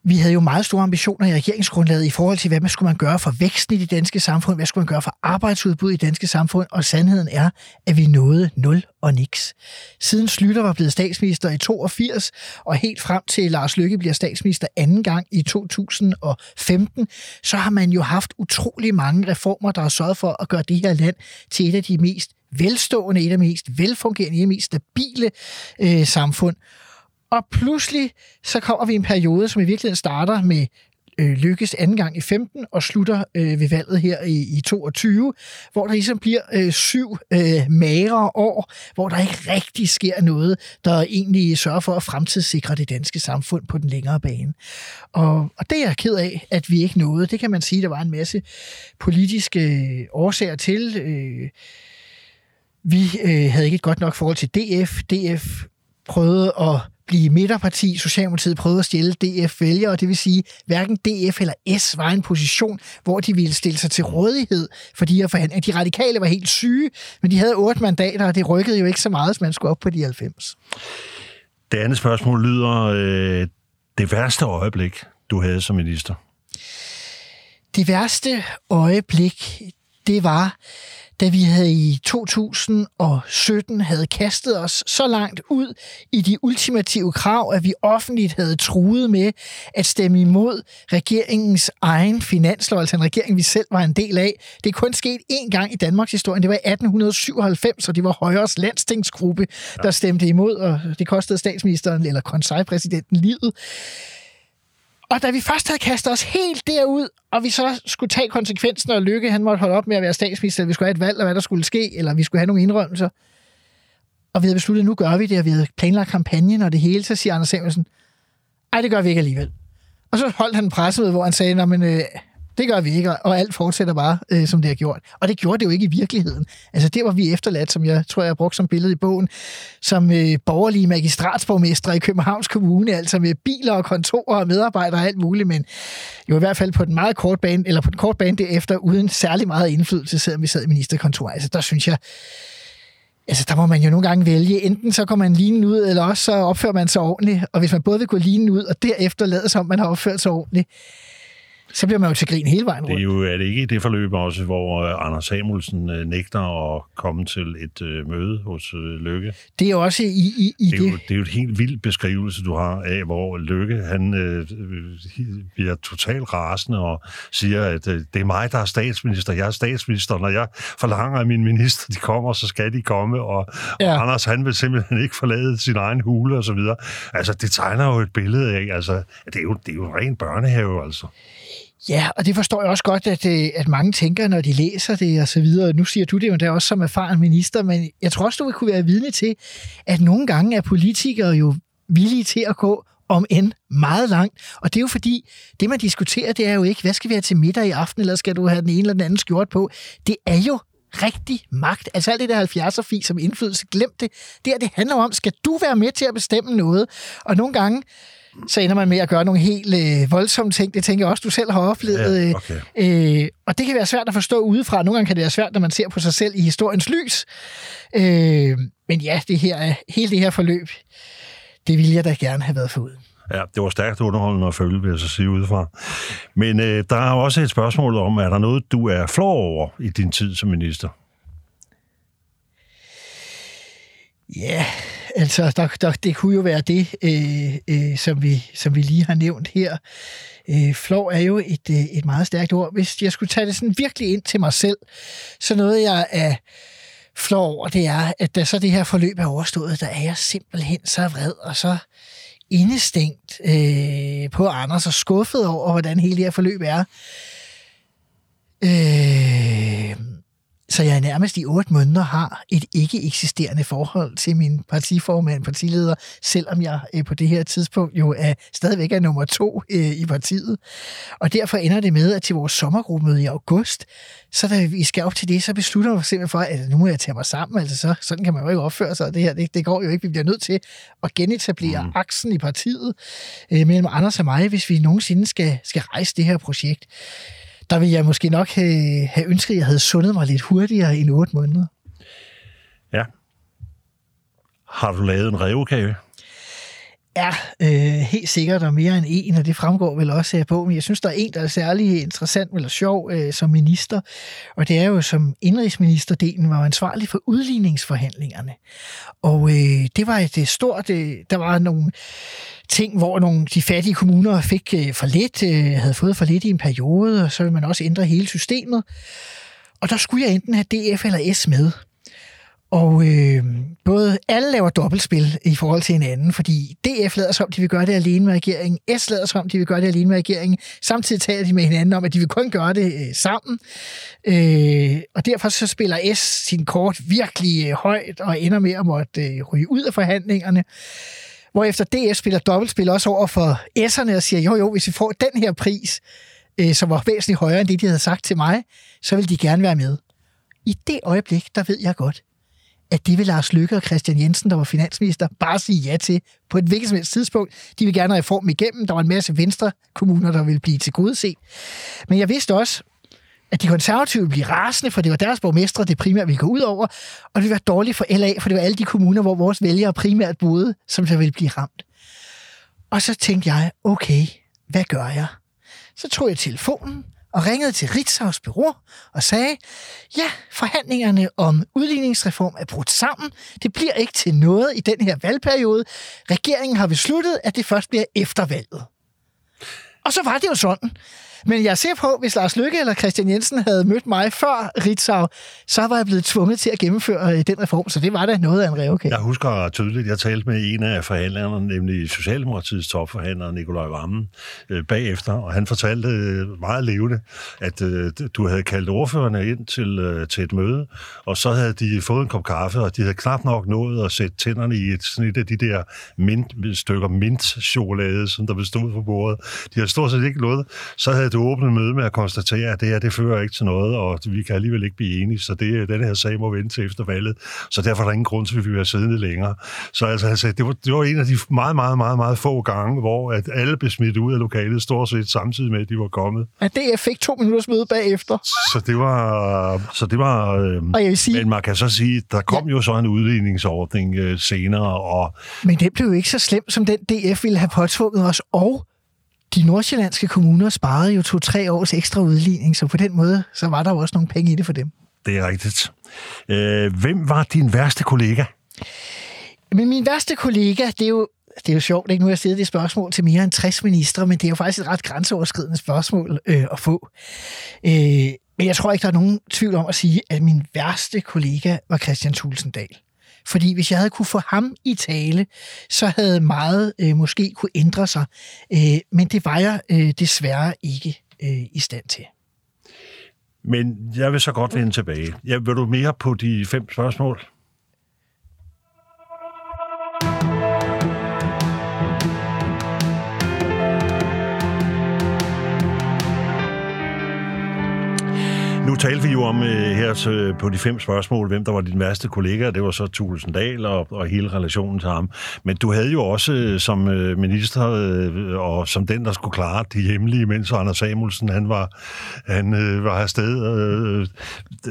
vi havde jo meget store ambitioner i regeringsgrundlaget i forhold til, hvad man skulle man gøre for væksten i det danske samfund, hvad skulle man gøre for arbejdsudbud i det danske samfund, og sandheden er, at vi nåede 0 og niks. Siden Slytter var blevet statsminister i 82, og helt frem til Lars Løkke bliver statsminister anden gang i 2015, så har man jo haft utrolig mange reformer, der har sørget for at gøre det her land til et af de mest velstående, et af de mest velfungerende, et af de mest stabile øh, samfund. Og pludselig så kommer vi i en periode, som i virkeligheden starter med øh, lykkes anden gang i 15 og slutter øh, ved valget her i, i 22, hvor der ligesom bliver øh, syv øh, magre år, hvor der ikke rigtig sker noget, der egentlig sørger for at fremtidssikre det danske samfund på den længere bane. Og, og det er jeg ked af, at vi ikke nåede. Det kan man sige, der var en masse politiske øh, årsager til. Øh, vi øh, havde ikke et godt nok forhold til DF. DF prøvede at blive midterparti. Socialdemokratiet prøvede at stille DF vælgere, og det vil sige, hverken DF eller S var en position, hvor de ville stille sig til rådighed for de her forhandlinger. De radikale var helt syge, men de havde otte mandater, og det rykkede jo ikke så meget, som man skulle op på de 90. Det andet spørgsmål lyder, øh, det værste øjeblik, du havde som minister? Det værste øjeblik, det var, da vi havde i 2017 havde kastet os så langt ud i de ultimative krav, at vi offentligt havde truet med at stemme imod regeringens egen finanslov, altså en regering, vi selv var en del af. Det er kun sket én gang i Danmarks historie. Det var i 1897, og det var Højres landstingsgruppe, der stemte imod, og det kostede statsministeren eller konsejpræsidenten livet. Og da vi først havde kastet os helt derud, og vi så skulle tage konsekvensen og lykke, han måtte holde op med at være statsminister, vi skulle have et valg, og hvad der skulle ske, eller vi skulle have nogle indrømmelser. Og vi havde besluttet, at nu gør vi det, og vi havde planlagt kampagnen og det hele, så siger Anders Samuelsen, ej, det gør vi ikke alligevel. Og så holdt han en pressemøde, hvor han sagde, men øh, det gør vi ikke, og alt fortsætter bare, øh, som det har gjort. Og det gjorde det jo ikke i virkeligheden. Altså, det var vi efterladt, som jeg tror, jeg har brugt som billede i bogen, som øh, borgerlige magistratsborgmestre i Københavns Kommune, altså med biler og kontorer og medarbejdere og alt muligt, men jo i hvert fald på den meget kort bane, eller på den kort bane derefter, uden særlig meget indflydelse, selvom vi sad i ministerkontoret. Altså, der synes jeg, Altså, der må man jo nogle gange vælge. Enten så går man lignende ud, eller også så opfører man sig ordentligt. Og hvis man både vil gå lignende ud, og derefter lade som, man har opført sig ordentligt, så bliver man jo til grin hele vejen rundt. Det er jo er det ikke det forløb også, hvor øh, Anders Samuelsen øh, nægter at komme til et øh, møde hos øh, Lykke? Det er også i, i, i det. Er det. Jo, det er jo et helt vild beskrivelse, du har af, hvor Lykke han øh, bliver totalt rasende og siger, at øh, det er mig, der er statsminister. Jeg er statsminister. Når jeg forlanger, at mine minister de kommer, så skal de komme. Og, ja. og Anders han vil simpelthen ikke forlade sin egen hule og så videre. Altså, det tegner jo et billede af, altså, det er jo, det er jo en ren børnehave, altså. Ja, og det forstår jeg også godt, at, øh, at mange tænker, når de læser det og så videre. Nu siger du det jo der også som erfaren minister, men jeg tror også, du vil kunne være vidne til, at nogle gange er politikere jo villige til at gå om end meget langt. Og det er jo fordi, det man diskuterer, det er jo ikke, hvad skal vi have til middag i aften, eller skal du have den ene eller den anden skjort på? Det er jo rigtig magt. Altså alt det der 70'er fis som indflydelse, glem det. Det her, det handler om, skal du være med til at bestemme noget? Og nogle gange, så ender man med at gøre nogle helt øh, voldsomme ting. Det tænker jeg også, du selv har oplevet. Ja, okay. øh, og det kan være svært at forstå udefra. Nogle gange kan det være svært, når man ser på sig selv i historiens lys. Øh, men ja, det her, hele det her forløb, det ville jeg da gerne have været foruden. Ja, det var stærkt underholdende at følge, vil jeg så sige udefra. Men øh, der er også et spørgsmål om, er der noget, du er flov over i din tid som minister? Ja, altså, der, der, det kunne jo være det, øh, øh, som, vi, som vi lige har nævnt her. Øh, flov er jo et, øh, et meget stærkt ord. Hvis jeg skulle tage det sådan virkelig ind til mig selv, så noget jeg er flov over, det er, at da så det her forløb er overstået, der er jeg simpelthen så vred, og så indestængt øh, på Anders og skuffet over, hvordan hele det her forløb er. Øh, så jeg nærmest i otte måneder har et ikke eksisterende forhold til min partiformand, partileder, selvom jeg øh, på det her tidspunkt jo er, stadigvæk er nummer to øh, i partiet. Og derfor ender det med, at til vores sommergruppemøde i august, så da vi skal op til det, så beslutter vi simpelthen for, at nu må jeg tage mig sammen. Altså så, sådan kan man jo ikke opføre sig. Det her, det, det går jo ikke. Vi bliver nødt til at genetablere mm. aksen i partiet øh, mellem Anders og mig, hvis vi nogensinde skal, skal rejse det her projekt der ville jeg måske nok have, have ønsket, at jeg havde sundet mig lidt hurtigere end otte måneder. Ja. Har du lavet en revkage? Ja, øh, helt sikkert, og mere end en, og det fremgår vel også her på, men jeg synes, der er en, der er særlig interessant eller sjov øh, som minister, og det er jo som indrigsministerdelen var ansvarlig for udligningsforhandlingerne. Og øh, det var et stort, øh, der var nogle ting, hvor nogle, de fattige kommuner fik øh, for lidt, øh, havde fået for lidt i en periode, og så vil man også ændre hele systemet. Og der skulle jeg enten have DF eller S med. Og øh, både alle laver dobbeltspil i forhold til hinanden, fordi DF lader som, de vil gøre det alene med regeringen, S lader som, de vil gøre det alene med regeringen, samtidig taler de med hinanden om, at de vil kun gøre det øh, sammen. Øh, og derfor så spiller S sin kort virkelig øh, højt og ender med at måtte øh, ryge ud af forhandlingerne. Hvorefter DS spiller dobbeltspil også over for S'erne og siger, jo jo, hvis vi får den her pris, øh, som var væsentligt højere end det, de havde sagt til mig, så vil de gerne være med. I det øjeblik, der ved jeg godt, at det vil Lars Lykke og Christian Jensen, der var finansminister, bare sige ja til på et hvilket som helst tidspunkt. De vil gerne have reformen igennem. Der var en masse venstre kommuner, der ville blive til godset. Men jeg vidste også, at de konservative ville blive rasende, for det var deres borgmestre, det primært ville gå ud over, og det ville være dårligt for LA, for det var alle de kommuner, hvor vores vælgere primært boede, som så ville blive ramt. Og så tænkte jeg, okay, hvad gør jeg? Så tog jeg telefonen og ringede til Ritzau's bureau og sagde, ja, forhandlingerne om udligningsreform er brudt sammen. Det bliver ikke til noget i den her valgperiode. Regeringen har besluttet, at det først bliver efter valget. Og så var det jo sådan. Men jeg ser på, hvis Lars Lykke eller Christian Jensen havde mødt mig før Ritzau, så var jeg blevet tvunget til at gennemføre øh, den reform, så det var da noget af en revokage. Jeg husker tydeligt, jeg talte med en af forhandlerne, nemlig Socialdemokratiets topforhandler, Nikolaj Vammen, øh, bagefter, og han fortalte øh, meget levende, at du havde kaldt ordførerne ind til, til et møde, og så havde de fået en kop kaffe, og de havde knap nok nået at sætte tænderne i et snit af de der mint, stykker mint-chokolade, som der bestod på bordet. De havde stort set ikke noget. Så havde det åbne møde med at konstatere, at det her, det fører ikke til noget, og vi kan alligevel ikke blive enige, så det, den her sag må vente til efter valget. Så derfor er der ingen grund til, at vi være siddende længere. Så altså, altså, det, var, det var en af de meget, meget, meget, meget få gange, hvor at alle blev smidt ud af lokalet, stort set samtidig med, at de var kommet. At det fik to minutters møde bagefter. Så det var... Så det var øh, og jeg vil sige, men man kan så sige, der kom ja. jo så en udligningsordning øh, senere. Og, men det blev jo ikke så slemt, som den DF ville have påtvunget os, og de nordsjællandske kommuner sparede jo to-tre års ekstra udligning, så på den måde, så var der jo også nogle penge i det for dem. Det er rigtigt. Øh, hvem var din værste kollega? Men min værste kollega, det er jo det er jo sjovt, ikke? Nu har jeg stillet det spørgsmål til mere end 60 ministre, men det er jo faktisk et ret grænseoverskridende spørgsmål øh, at få. Øh, men jeg tror ikke, der er nogen tvivl om at sige, at min værste kollega var Christian Tulsendal. Fordi hvis jeg havde kunne få ham i tale, så havde meget øh, måske kunne ændre sig. Øh, men det var jeg øh, desværre ikke øh, i stand til. Men jeg vil så godt vende tilbage. Jeg vil du mere på de fem spørgsmål? Nu talte vi jo om øh, her til, øh, på de fem spørgsmål, hvem der var din værste kollega. Det var så Tulsendal og, og hele relationen til ham. Men du havde jo også øh, som øh, minister øh, og som den, der skulle klare de hemmelige, mens Anders Samuelsen han var, han, øh, var afsted. Øh,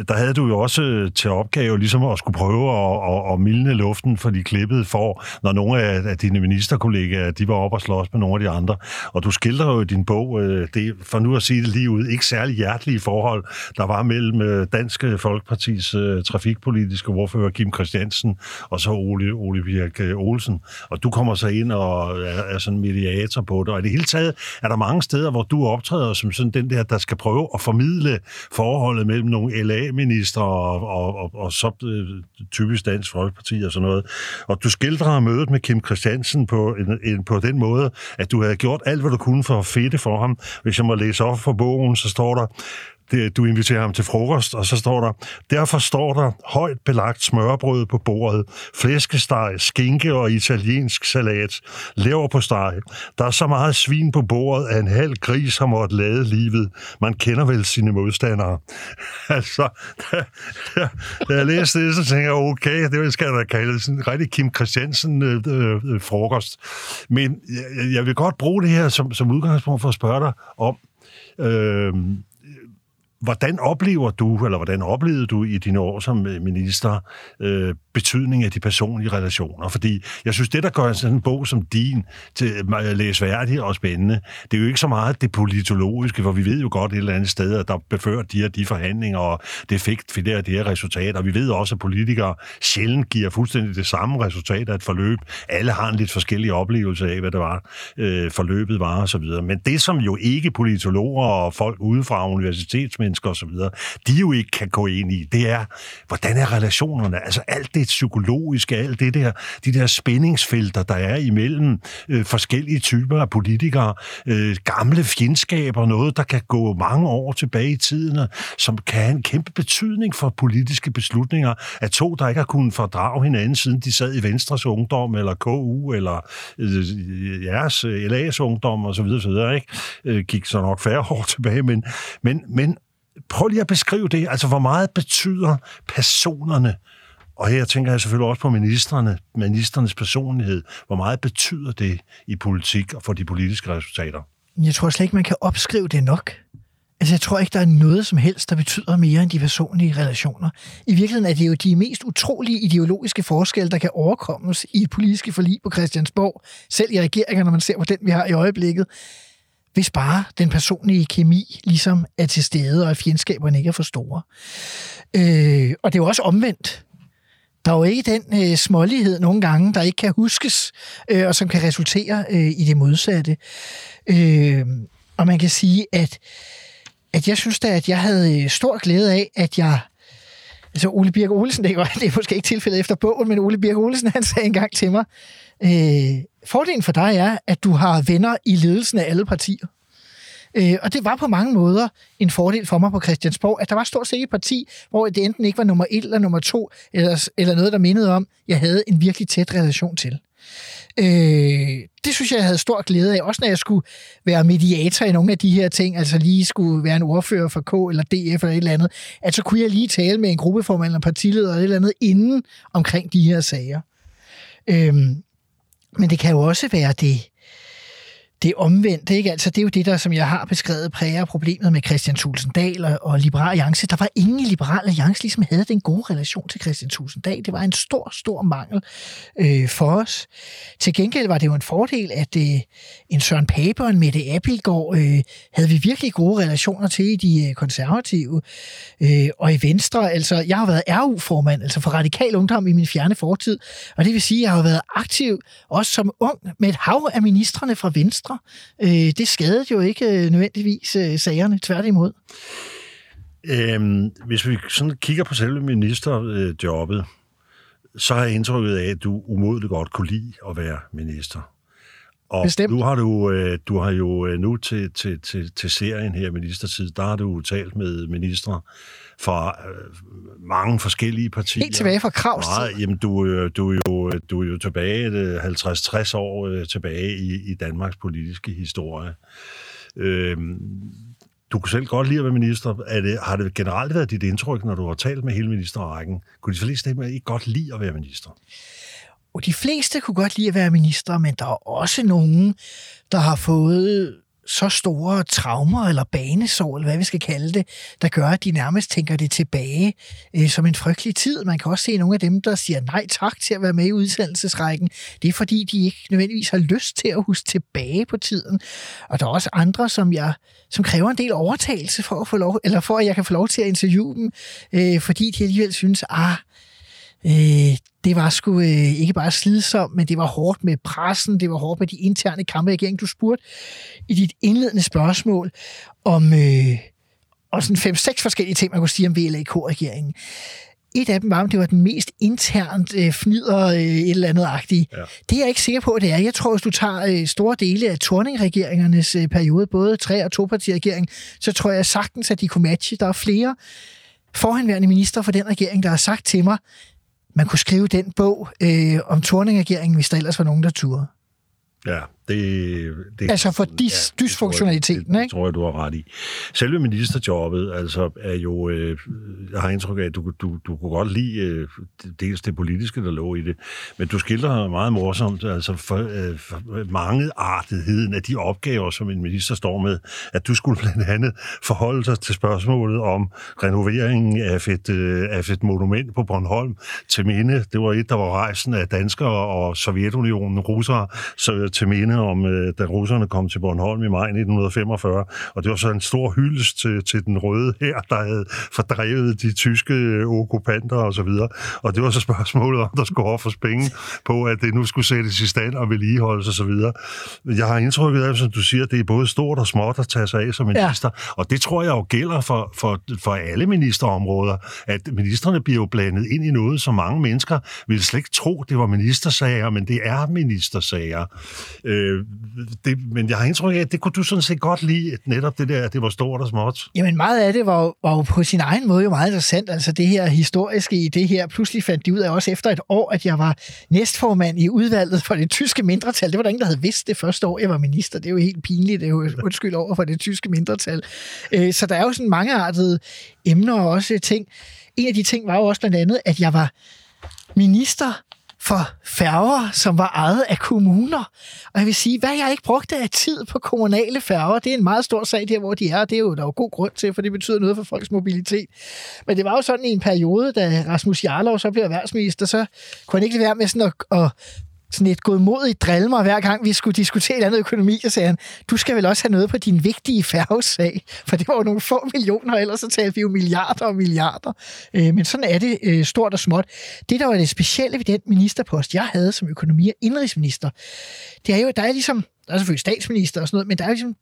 der havde du jo også øh, til opgave ligesom at skulle prøve at, at, at mildne luften for de klippede for, når nogle af, af dine ministerkollegaer de var oppe og slås med nogle af de andre. Og du skildrer jo i din bog, øh, det, for nu at sige det lige ud, ikke særlig hjertelige forhold, der var mellem øh, Dansk Danske Folkepartis øh, trafikpolitiske ordfører Kim Christiansen og så Ole, Ole Birk Olsen. Og du kommer så ind og er, er sådan mediator på det. Og i det hele taget er der mange steder, hvor du optræder som sådan den der, der skal prøve at formidle forholdet mellem nogle LA-minister og, og, og, og så typisk Dansk Folkeparti og sådan noget. Og du skildrer mødet med Kim Christiansen på, en, en, på den måde, at du havde gjort alt, hvad du kunne for at fedte for ham. Hvis jeg må læse op for bogen, så står der, det, du inviterer ham til frokost, og så står der, derfor står der højt belagt smørbrød på bordet, flæskesteg, skinke og italiensk salat, lever på steg. Der er så meget svin på bordet, at en halv gris har måttet lade livet. Man kender vel sine modstandere. altså, da, da, da jeg læste det, så tænker jeg, okay, det skal da kalde sådan en rigtig Kim Christiansen øh, øh, frokost. Men jeg, jeg vil godt bruge det her som, som udgangspunkt for at spørge dig om, øh, Hvordan oplever du, eller hvordan oplevede du i dine år som øh, minister, øh, betydning af de personlige relationer? Fordi jeg synes, det, der gør sådan en bog som din til øh, læsværdig og spændende, det er jo ikke så meget det politologiske, for vi ved jo godt et eller andet sted, at der befører de her de forhandlinger, og det fik det her, de her resultater. Og vi ved også, at politikere sjældent giver fuldstændig det samme resultat af et forløb. Alle har en lidt forskellig oplevelse af, hvad det var, øh, forløbet var osv. Men det, som jo ikke politologer og folk udefra universitetsmænd mennesker osv., de jo ikke kan gå ind i, det er, hvordan er relationerne? Altså alt det psykologiske, alt det der, de der spændingsfelter, der er imellem øh, forskellige typer af politikere, øh, gamle fjendskaber, noget, der kan gå mange år tilbage i tiden, som kan have en kæmpe betydning for politiske beslutninger af to, der ikke har kunnet fordrage hinanden, siden de sad i Venstres Ungdom, eller KU, eller øh, jeres øh, LA's Ungdom, og så videre, så videre, ikke? Øh, gik så nok færre år tilbage, men, men, men prøv lige at beskrive det. Altså, hvor meget betyder personerne og her tænker jeg selvfølgelig også på ministerne, ministernes personlighed. Hvor meget betyder det i politik og for de politiske resultater? Jeg tror slet ikke, man kan opskrive det nok. Altså, jeg tror ikke, der er noget som helst, der betyder mere end de personlige relationer. I virkeligheden er det jo de mest utrolige ideologiske forskelle, der kan overkommes i politiske forlig på Christiansborg, selv i regeringer, når man ser på den, vi har i øjeblikket, hvis bare den personlige kemi ligesom er til stede, og at fjendskaberne ikke er for store. Øh, og det er jo også omvendt. Der er jo ikke den øh, smålighed nogle gange, der ikke kan huskes, øh, og som kan resultere øh, i det modsatte. Øh, og man kan sige, at, at jeg synes da, at jeg havde øh, stor glæde af, at jeg Altså Ole Birk Olsen, det er, det er måske ikke tilfældet efter bogen, men Ole Birk Olsen, han sagde engang til mig, øh, fordelen for dig er, at du har venner i ledelsen af alle partier. Øh, og det var på mange måder en fordel for mig på Christiansborg, at der var stort set et parti, hvor det enten ikke var nummer et eller nummer to, eller, eller noget, der mindede om, jeg havde en virkelig tæt relation til. Øh, det synes jeg, jeg havde stor glæde af, også når jeg skulle være mediator i nogle af de her ting, altså lige skulle være en ordfører for K eller DF eller et eller andet, at så kunne jeg lige tale med en gruppeformand eller partileder eller et eller andet inden omkring de her sager. Øh, men det kan jo også være det, det omvendte, ikke? Altså, det er jo det, der, som jeg har beskrevet, præger problemet med Christian Tulsendal og, og Liberal Alliance. Der var ingen i Liberal Alliance, ligesom havde den gode relation til Christian Tulsendal. Det var en stor, stor mangel øh, for os. Til gengæld var det jo en fordel, at øh, en Søren Pape og en Mette Appelgaard øh, havde vi virkelig gode relationer til i de øh, konservative. Øh, og i Venstre, altså, jeg har været RU-formand, altså for radikal ungdom i min fjerne fortid, og det vil sige, at jeg har været aktiv, også som ung, med et hav af ministerne fra Venstre Venstre. Øh, det skadede jo ikke øh, nødvendigvis øh, sagerne, tværtimod. Øhm, hvis vi sådan kigger på selve ministerjobbet, så har jeg indtrykket af, at du umådeligt godt kunne lide at være minister. Og Bestemt. nu har du, øh, du har jo øh, nu til, til, til, til serien her, Ministertid, der har du talt med ministre fra øh, mange forskellige partier. Helt tilbage fra Kravs Meget, jamen, du, du, er jo, du er jo tilbage 50-60 år tilbage i, i Danmarks politiske historie. Øhm, du kunne selv godt lide at være minister. Er det, har det generelt været dit indtryk, når du har talt med hele ministerrækken? Kunne de fleste ikke godt lide at være minister? Og de fleste kunne godt lide at være minister, men der er også nogen, der har fået så store traumer eller banesår, eller hvad vi skal kalde det, der gør, at de nærmest tænker det tilbage øh, som en frygtelig tid. Man kan også se nogle af dem, der siger nej tak til at være med i udsendelsesrækken. Det er fordi, de ikke nødvendigvis har lyst til at huske tilbage på tiden. Og der er også andre, som jeg som kræver en del overtagelse for at, få lov, eller for at jeg kan få lov til at interviewe dem, øh, fordi de alligevel synes, ah, øh, det var sgu øh, ikke bare slidsomt, men det var hårdt med pressen, det var hårdt med de interne kampe i regeringen. Du spurgte i dit indledende spørgsmål om øh, og sådan fem-seks forskellige ting, man kunne sige om VLAK-regeringen. Et af dem var, om det var den mest internt øh, fnider øh, et eller andet agtige. Ja. Det er jeg ikke sikker på, at det er. Jeg tror, hvis du tager øh, store dele af Torning-regeringernes øh, periode, både tre- og to-parti-regering, så tror jeg sagtens, at de kunne matche. Der er flere forhenværende minister for den regering, der har sagt til mig, man kunne skrive den bog øh, om Torning-regeringen, hvis der ellers var nogen, der turde. Ja, det, det, altså for dis, ja, dysfunktionaliteten, det, det, ikke? Tror jeg, du har ret i. Selve ministerjobbet altså, er jo... Øh, jeg har indtryk af, at du, du, du kunne godt lide øh, dels det politiske, der lå i det, men du skildrer meget morsomt altså for, øh, for mange artigheden af de opgaver, som en minister står med, at du skulle blandt andet forholde sig til spørgsmålet om renoveringen af et, øh, af et monument på Bornholm til minde. Det var et, der var rejsen af danskere og Sovjetunionen, russere, så til minde minde om, øh, da russerne kom til Bornholm i maj 1945, og det var så en stor hyldest til, til den røde her, der havde fordrevet de tyske øh, okkupanter og så videre. Og det var så spørgsmålet, om der skulle offres penge på, at det nu skulle sættes i stand og vedligeholdes og så videre. Jeg har indtrykket af, som du siger, det er både stort og småt at tage sig af som minister, ja. og det tror jeg jo gælder for, for, for alle ministerområder, at ministerne bliver jo blandet ind i noget, som mange mennesker ville slet ikke tro, det var ministersager, men det er ministersager. Øh, det, men jeg har indtryk af, at det kunne du sådan set godt lide, netop det der, at det var stort og småt. Jamen meget af det var, var jo på sin egen måde jo meget interessant. Altså det her historiske i det her. Pludselig fandt de ud af også efter et år, at jeg var næstformand i udvalget for det tyske mindretal. Det var der ingen, der havde vidst det første år, jeg var minister. Det er jo helt pinligt. Det er jo undskyld over for det tyske mindretal. Øh, Så der er jo sådan mangeartede emner og også ting. En af de ting var jo også blandt andet, at jeg var minister for færger, som var ejet af kommuner. Og jeg vil sige, hvad jeg ikke brugte af tid på kommunale færger, det er en meget stor sag der, hvor de er, og det er jo der er jo god grund til, for det betyder noget for folks mobilitet. Men det var jo sådan i en periode, da Rasmus Jarlov så blev erhvervsminister, så kunne han ikke være med sådan at, at sådan et godmodigt drille mig, hver gang vi skulle diskutere et andet økonomi, og sagde han, du skal vel også have noget på din vigtige færgesag, for det var jo nogle få millioner, ellers så talte vi jo milliarder og milliarder. Øh, men sådan er det øh, stort og småt. Det, der var det specielle ved den ministerpost, jeg havde som økonomi- og indrigsminister, det er jo, at der er ligesom, der er selvfølgelig statsminister og sådan noget, men der er jo ligesom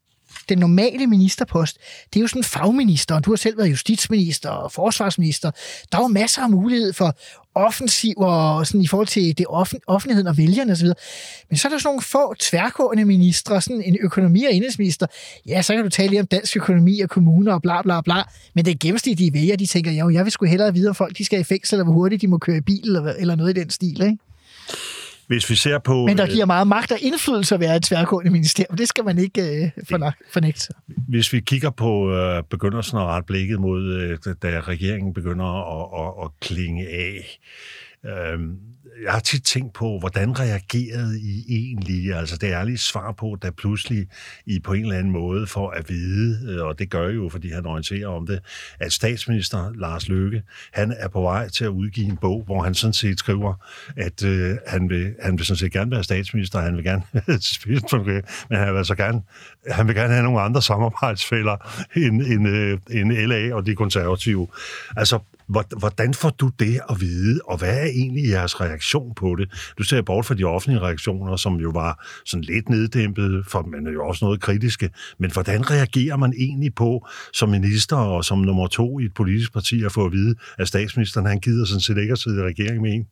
den normale ministerpost, det er jo sådan fagminister, og du har selv været justitsminister og forsvarsminister. Der er jo masser af mulighed for offensiv og sådan i forhold til det offen, offentligheden og vælgerne osv. Men så er der sådan nogle få tværgående ministre, sådan en økonomi- og indrigsminister. Ja, så kan du tale lige om dansk økonomi og kommuner og bla bla bla. Men det gennemsnitlige vælger, de tænker, jo, jeg vil sgu hellere vide, om folk de skal i fængsel, eller hvor hurtigt de må køre i bil, eller, eller noget i den stil. Ikke? Hvis vi ser på... Men der øh, giver meget magt og indflydelse at være et tværgående ministerium. Det skal man ikke øh, fornægte. Hvis vi kigger på øh, begyndelsen at rette blikket mod, øh, da regeringen begynder at, at, at klinge af, øh, jeg har tit tænkt på, hvordan reagerede I egentlig, altså det ærlige svar på, da pludselig I på en eller anden måde får at vide, øh, og det gør I jo, fordi han orienterer om det, at statsminister Lars Løkke, han er på vej til at udgive en bog, hvor han sådan set skriver, at øh, han, vil, han vil sådan set gerne være statsminister, han vil gerne spise på det, men han vil altså gerne, han vil gerne have nogle andre samarbejdsfælder end, end, øh, end LA og de konservative. Altså, hvordan får du det at vide, og hvad er egentlig jeres reaktion på det? Du ser bort fra de offentlige reaktioner, som jo var sådan lidt neddæmpet, for man er jo også noget kritiske, men hvordan reagerer man egentlig på, som minister og som nummer to i et politisk parti, at få at vide, at statsministeren han gider sådan set ikke at sidde i regering med en?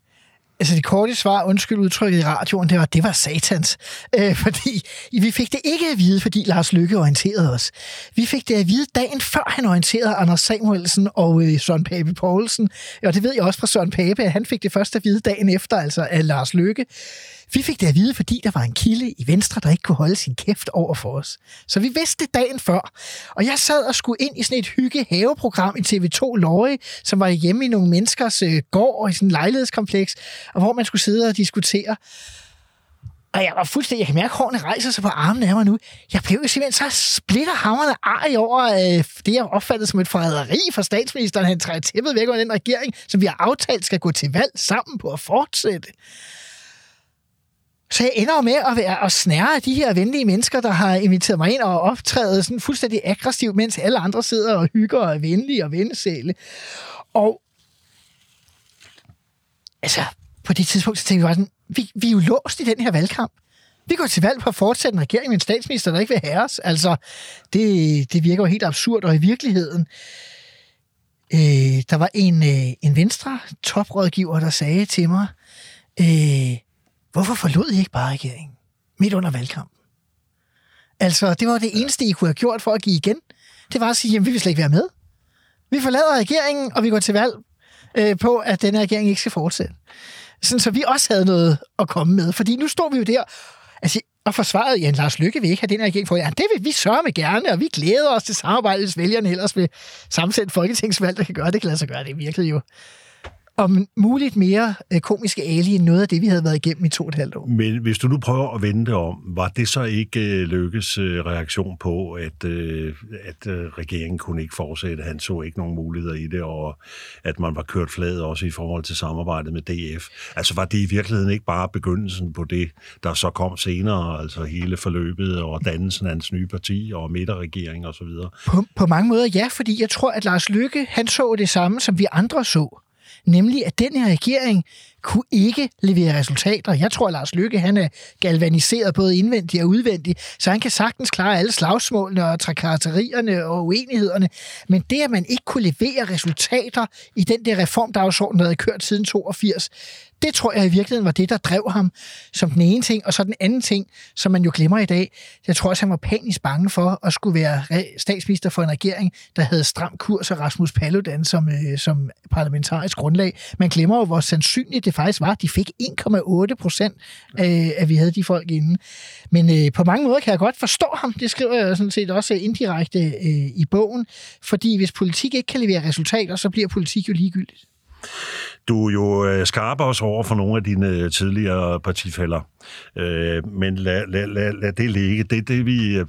Altså det korte svar, undskyld udtrykket i radioen, det var, det var satans. Øh, fordi vi fik det ikke at vide, fordi Lars Lykke orienterede os. Vi fik det at vide dagen før han orienterede Anders Samuelsen og øh, Søren Pape Poulsen. Og det ved jeg også fra Søren Pape, at han fik det først at vide dagen efter, altså af Lars Lykke. Vi fik det at vide, fordi der var en kilde i Venstre, der ikke kunne holde sin kæft over for os. Så vi vidste det dagen før. Og jeg sad og skulle ind i sådan et hygge haveprogram i TV2 Løje, som var hjemme i nogle menneskers øh, gård i sådan en lejlighedskompleks, og hvor man skulle sidde og diskutere. Og jeg var fuldstændig, jeg kan mærke, at hårene rejser sig på armene af mig nu. Jeg blev jo simpelthen så splitterhammerende arg over øh, det, jeg opfattede som et forræderi for statsministeren. Han træder tæppet væk over den regering, som vi har aftalt skal gå til valg sammen på at fortsætte. Så jeg ender med at, være, og snære af de her venlige mennesker, der har inviteret mig ind og optrædet sådan fuldstændig aggressivt, mens alle andre sidder og hygger og er venlige og vendesæle. Og altså, på det tidspunkt, så tænkte vi bare sådan, vi, vi er jo låst i den her valgkamp. Vi går til valg på at fortsætte en regering med en statsminister, der ikke vil have os. Altså, det, det virker jo helt absurd, og i virkeligheden, øh, der var en, øh, en venstre toprådgiver, der sagde til mig, øh, hvorfor forlod I ikke bare regeringen midt under valgkampen? Altså, det var det eneste, I kunne have gjort for at give igen. Det var at sige, jamen, vi vil slet ikke være med. Vi forlader regeringen, og vi går til valg øh, på, at denne regering ikke skal fortsætte. Sådan, så vi også havde noget at komme med. Fordi nu står vi jo der, altså, og forsvaret, ja, Lars Lykke vil ikke have den her regering for. Ja, det vil vi sørge med gerne, og vi glæder os til samarbejdet, hvis vælgerne ellers vil sammensætte folketingsvalg, der kan gøre det, kan lade sig gøre. Det virkede jo om muligt mere øh, komiske ali end noget af det, vi havde været igennem i to og et halvt år. Men hvis du nu prøver at vende det om, var det så ikke øh, Lykkes øh, reaktion på, at, øh, at øh, regeringen kunne ikke fortsætte? Han så ikke nogen muligheder i det, og at man var kørt flad også i forhold til samarbejdet med DF. Altså var det i virkeligheden ikke bare begyndelsen på det, der så kom senere, altså hele forløbet og dannelsen af hans nye parti og midterregering osv.? På, på mange måder ja, fordi jeg tror, at Lars Lykke, han så det samme, som vi andre så. Nemlig, at den her regering kunne ikke levere resultater. Jeg tror, at Lars Lykke han er galvaniseret både indvendigt og udvendigt, så han kan sagtens klare alle slagsmålene og trakatterierne og uenighederne. Men det, at man ikke kunne levere resultater i den der reformdagsorden, der havde kørt siden 82, det tror jeg i virkeligheden var det, der drev ham som den ene ting. Og så den anden ting, som man jo glemmer i dag, jeg tror også, han var panisk bange for at skulle være statsminister for en regering, der havde stram kurs og Rasmus Paludan som, øh, som parlamentarisk grundlag. Man glemmer jo, hvor sandsynligt det faktisk var. De fik 1,8 procent, øh, at vi havde de folk inde. Men øh, på mange måder kan jeg godt forstå ham. Det skriver jeg sådan set også indirekte øh, i bogen. Fordi hvis politik ikke kan levere resultater, så bliver politik jo ligegyldigt. Du er jo øh, skarper os over for nogle af dine øh, tidligere partifælder. Øh, men lad, lad, lad, lad det ligge. Det, det vi øh,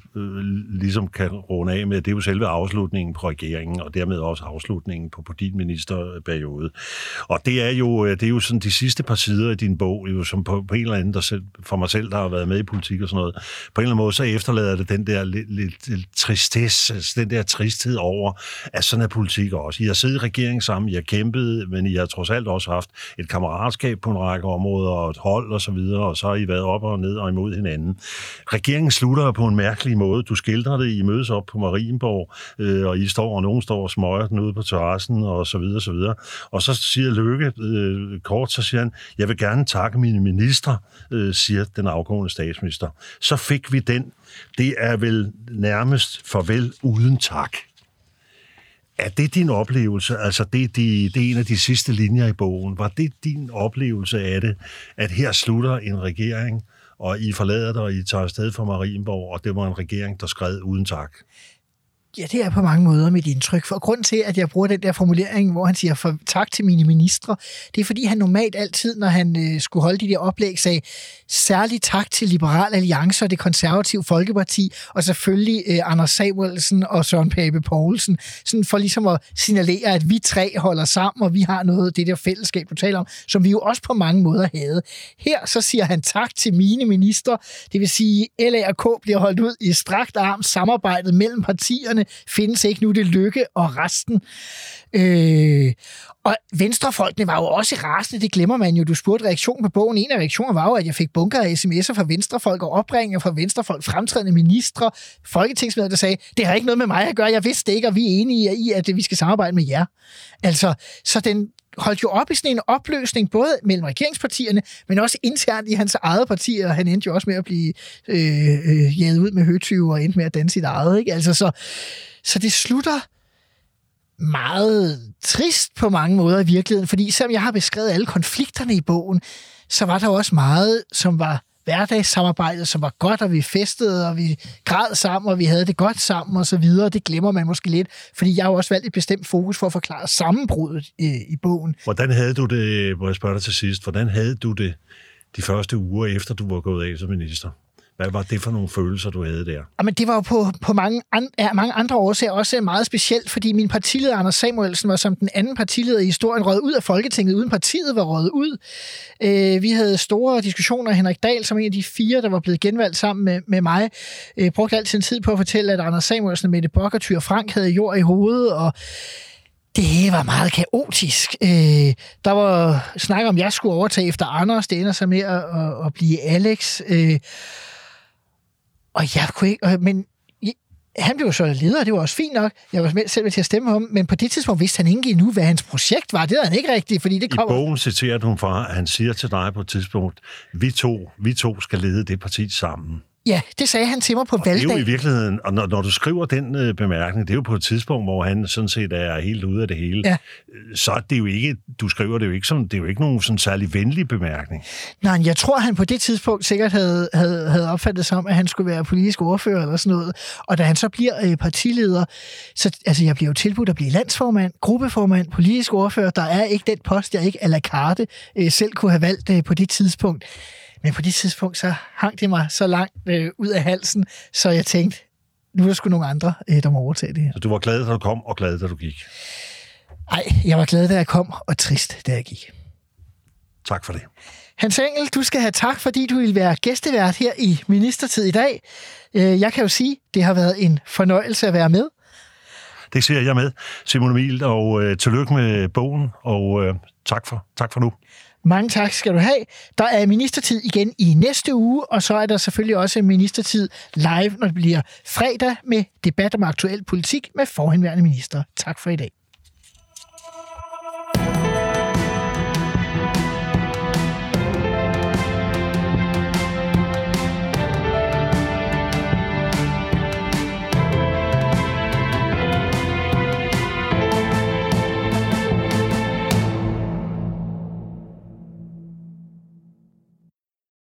ligesom kan runde af med, det er jo selve afslutningen på regeringen, og dermed også afslutningen på, på din ministerperiode. Og det er jo, øh, det er jo sådan de sidste par sider i din bog, jo, som på, på en eller anden, der selv, for mig selv, der har været med i politik og sådan noget, på en eller anden måde, så efterlader det den der lidt, lidt, lidt tristesse, altså den der tristhed over, at sådan er politik også. I har siddet i regeringen sammen, I har kæmpet, men I har trods alt også haft et kammeratskab på en række områder, og et hold og så videre, og så har I været op og ned og imod hinanden. Regeringen slutter på en mærkelig måde. Du skildrer det, I mødes op på Marienborg, øh, og I står, og nogen står og smøger den ude på terrassen, og så videre, så videre. Og så siger Løkke øh, kort, så siger han, jeg vil gerne takke mine ministre, øh, siger den afgående statsminister. Så fik vi den. Det er vel nærmest farvel uden tak. Er det din oplevelse? Altså, det, det, det er en af de sidste linjer i bogen. Var det din oplevelse af det, at her slutter en regering, og I forlader dig, og I tager afsted fra Marienborg, og det var en regering, der skred uden tak? Ja, det er på mange måder mit indtryk. For grund til, at jeg bruger den der formulering, hvor han siger for, tak til mine ministre, det er fordi, han normalt altid, når han øh, skulle holde de der oplæg, sagde særligt tak til Liberal Alliance og det konservative Folkeparti, og selvfølgelig øh, Anders Samuelsen og Søren Pape Poulsen, sådan for ligesom at signalere, at vi tre holder sammen, og vi har noget det der fællesskab, du taler om, som vi jo også på mange måder havde. Her så siger han tak til mine ministre, det vil sige, LA og K bliver holdt ud i strakt arm, samarbejdet mellem partierne, findes ikke nu, det lykke og resten. Øh, og venstrefolkene var jo også rasende, det glemmer man jo. Du spurgte reaktionen på bogen. En af reaktionerne var jo, at jeg fik bunker af sms'er fra venstrefolk og opringninger fra venstrefolk, fremtrædende ministre, folketingsmedlemmer, der sagde, det har ikke noget med mig at gøre, jeg vidste det ikke, og vi er enige i, at vi skal samarbejde med jer. Altså, så den, holdt jo op i sådan en opløsning, både mellem regeringspartierne, men også internt i hans eget parti, og han endte jo også med at blive øh, øh, jaget ud med høtyve og endte med at danse sit eget. Ikke? Altså, så, så det slutter meget trist på mange måder i virkeligheden, fordi selvom jeg har beskrevet alle konflikterne i bogen, så var der også meget, som var hverdagssamarbejdet, som var godt, og vi festede, og vi græd sammen, og vi havde det godt sammen, og så videre. Det glemmer man måske lidt, fordi jeg har jo også valgt et bestemt fokus for at forklare sammenbruddet i, i bogen. Hvordan havde du det, må jeg spørge dig til sidst, hvordan havde du det de første uger efter, du var gået af som minister? Hvad var det for nogle følelser, du havde der? Jamen, det var jo på, på mange, an, ja, mange andre årsager også meget specielt, fordi min partileder Anders Samuelsen var som den anden partileder i historien røget ud af Folketinget, uden partiet var røget ud. Øh, vi havde store diskussioner. Henrik Dahl, som en af de fire, der var blevet genvalgt sammen med, med mig, øh, brugte altid sin tid på at fortælle, at Anders Samuelsen Mette Bock og Tyre Frank havde jord i hovedet, og det var meget kaotisk. Øh, der var snak om, at jeg skulle overtage efter Anders. Det ender så med at, at, at blive Alex. Øh, og jeg kunne ikke, men han blev så leder, det var også fint nok. Jeg var selv med til at stemme om, men på det tidspunkt vidste han ikke endnu, hvad hans projekt var. Det havde han ikke rigtigt, fordi det kom... I bogen citerer du fra, at han siger til dig på et tidspunkt, vi to, vi to skal lede det parti sammen. Ja, det sagde han til mig på Det er jo i valgdag. virkeligheden, og når, når du skriver den øh, bemærkning, det er jo på et tidspunkt, hvor han sådan set er helt ude af det hele, Ja. Øh, så er det jo ikke, du skriver det jo ikke som, det er jo ikke nogen sådan særlig venlig bemærkning. Nej, jeg tror, han på det tidspunkt sikkert havde, havde, havde opfattet som, at han skulle være politisk ordfører eller sådan noget. Og da han så bliver øh, partileder, så altså, jeg bliver jo tilbudt at blive landsformand, gruppeformand, politisk ordfører. Der er ikke den post, jeg ikke à la carte øh, selv kunne have valgt øh, på det tidspunkt. Men på det tidspunkt, så hang det mig så langt øh, ud af halsen, så jeg tænkte, nu er der sgu nogle andre, øh, der må overtage det her. Så du var glad, da du kom, og glad, da du gik. Ej, jeg var glad, da jeg kom, og trist, da jeg gik. Tak for det. Hans Engel, du skal have tak, fordi du vil være gæstevært her i Ministertid i dag. Øh, Jeg kan jo sige, det har været en fornøjelse at være med. Det ser jeg med, Simon Emil, og øh, tillykke med bogen, og øh, tak, for, tak for nu. Mange tak skal du have. Der er ministertid igen i næste uge, og så er der selvfølgelig også ministertid live, når det bliver fredag med debat om aktuel politik med forhenværende minister. Tak for i dag.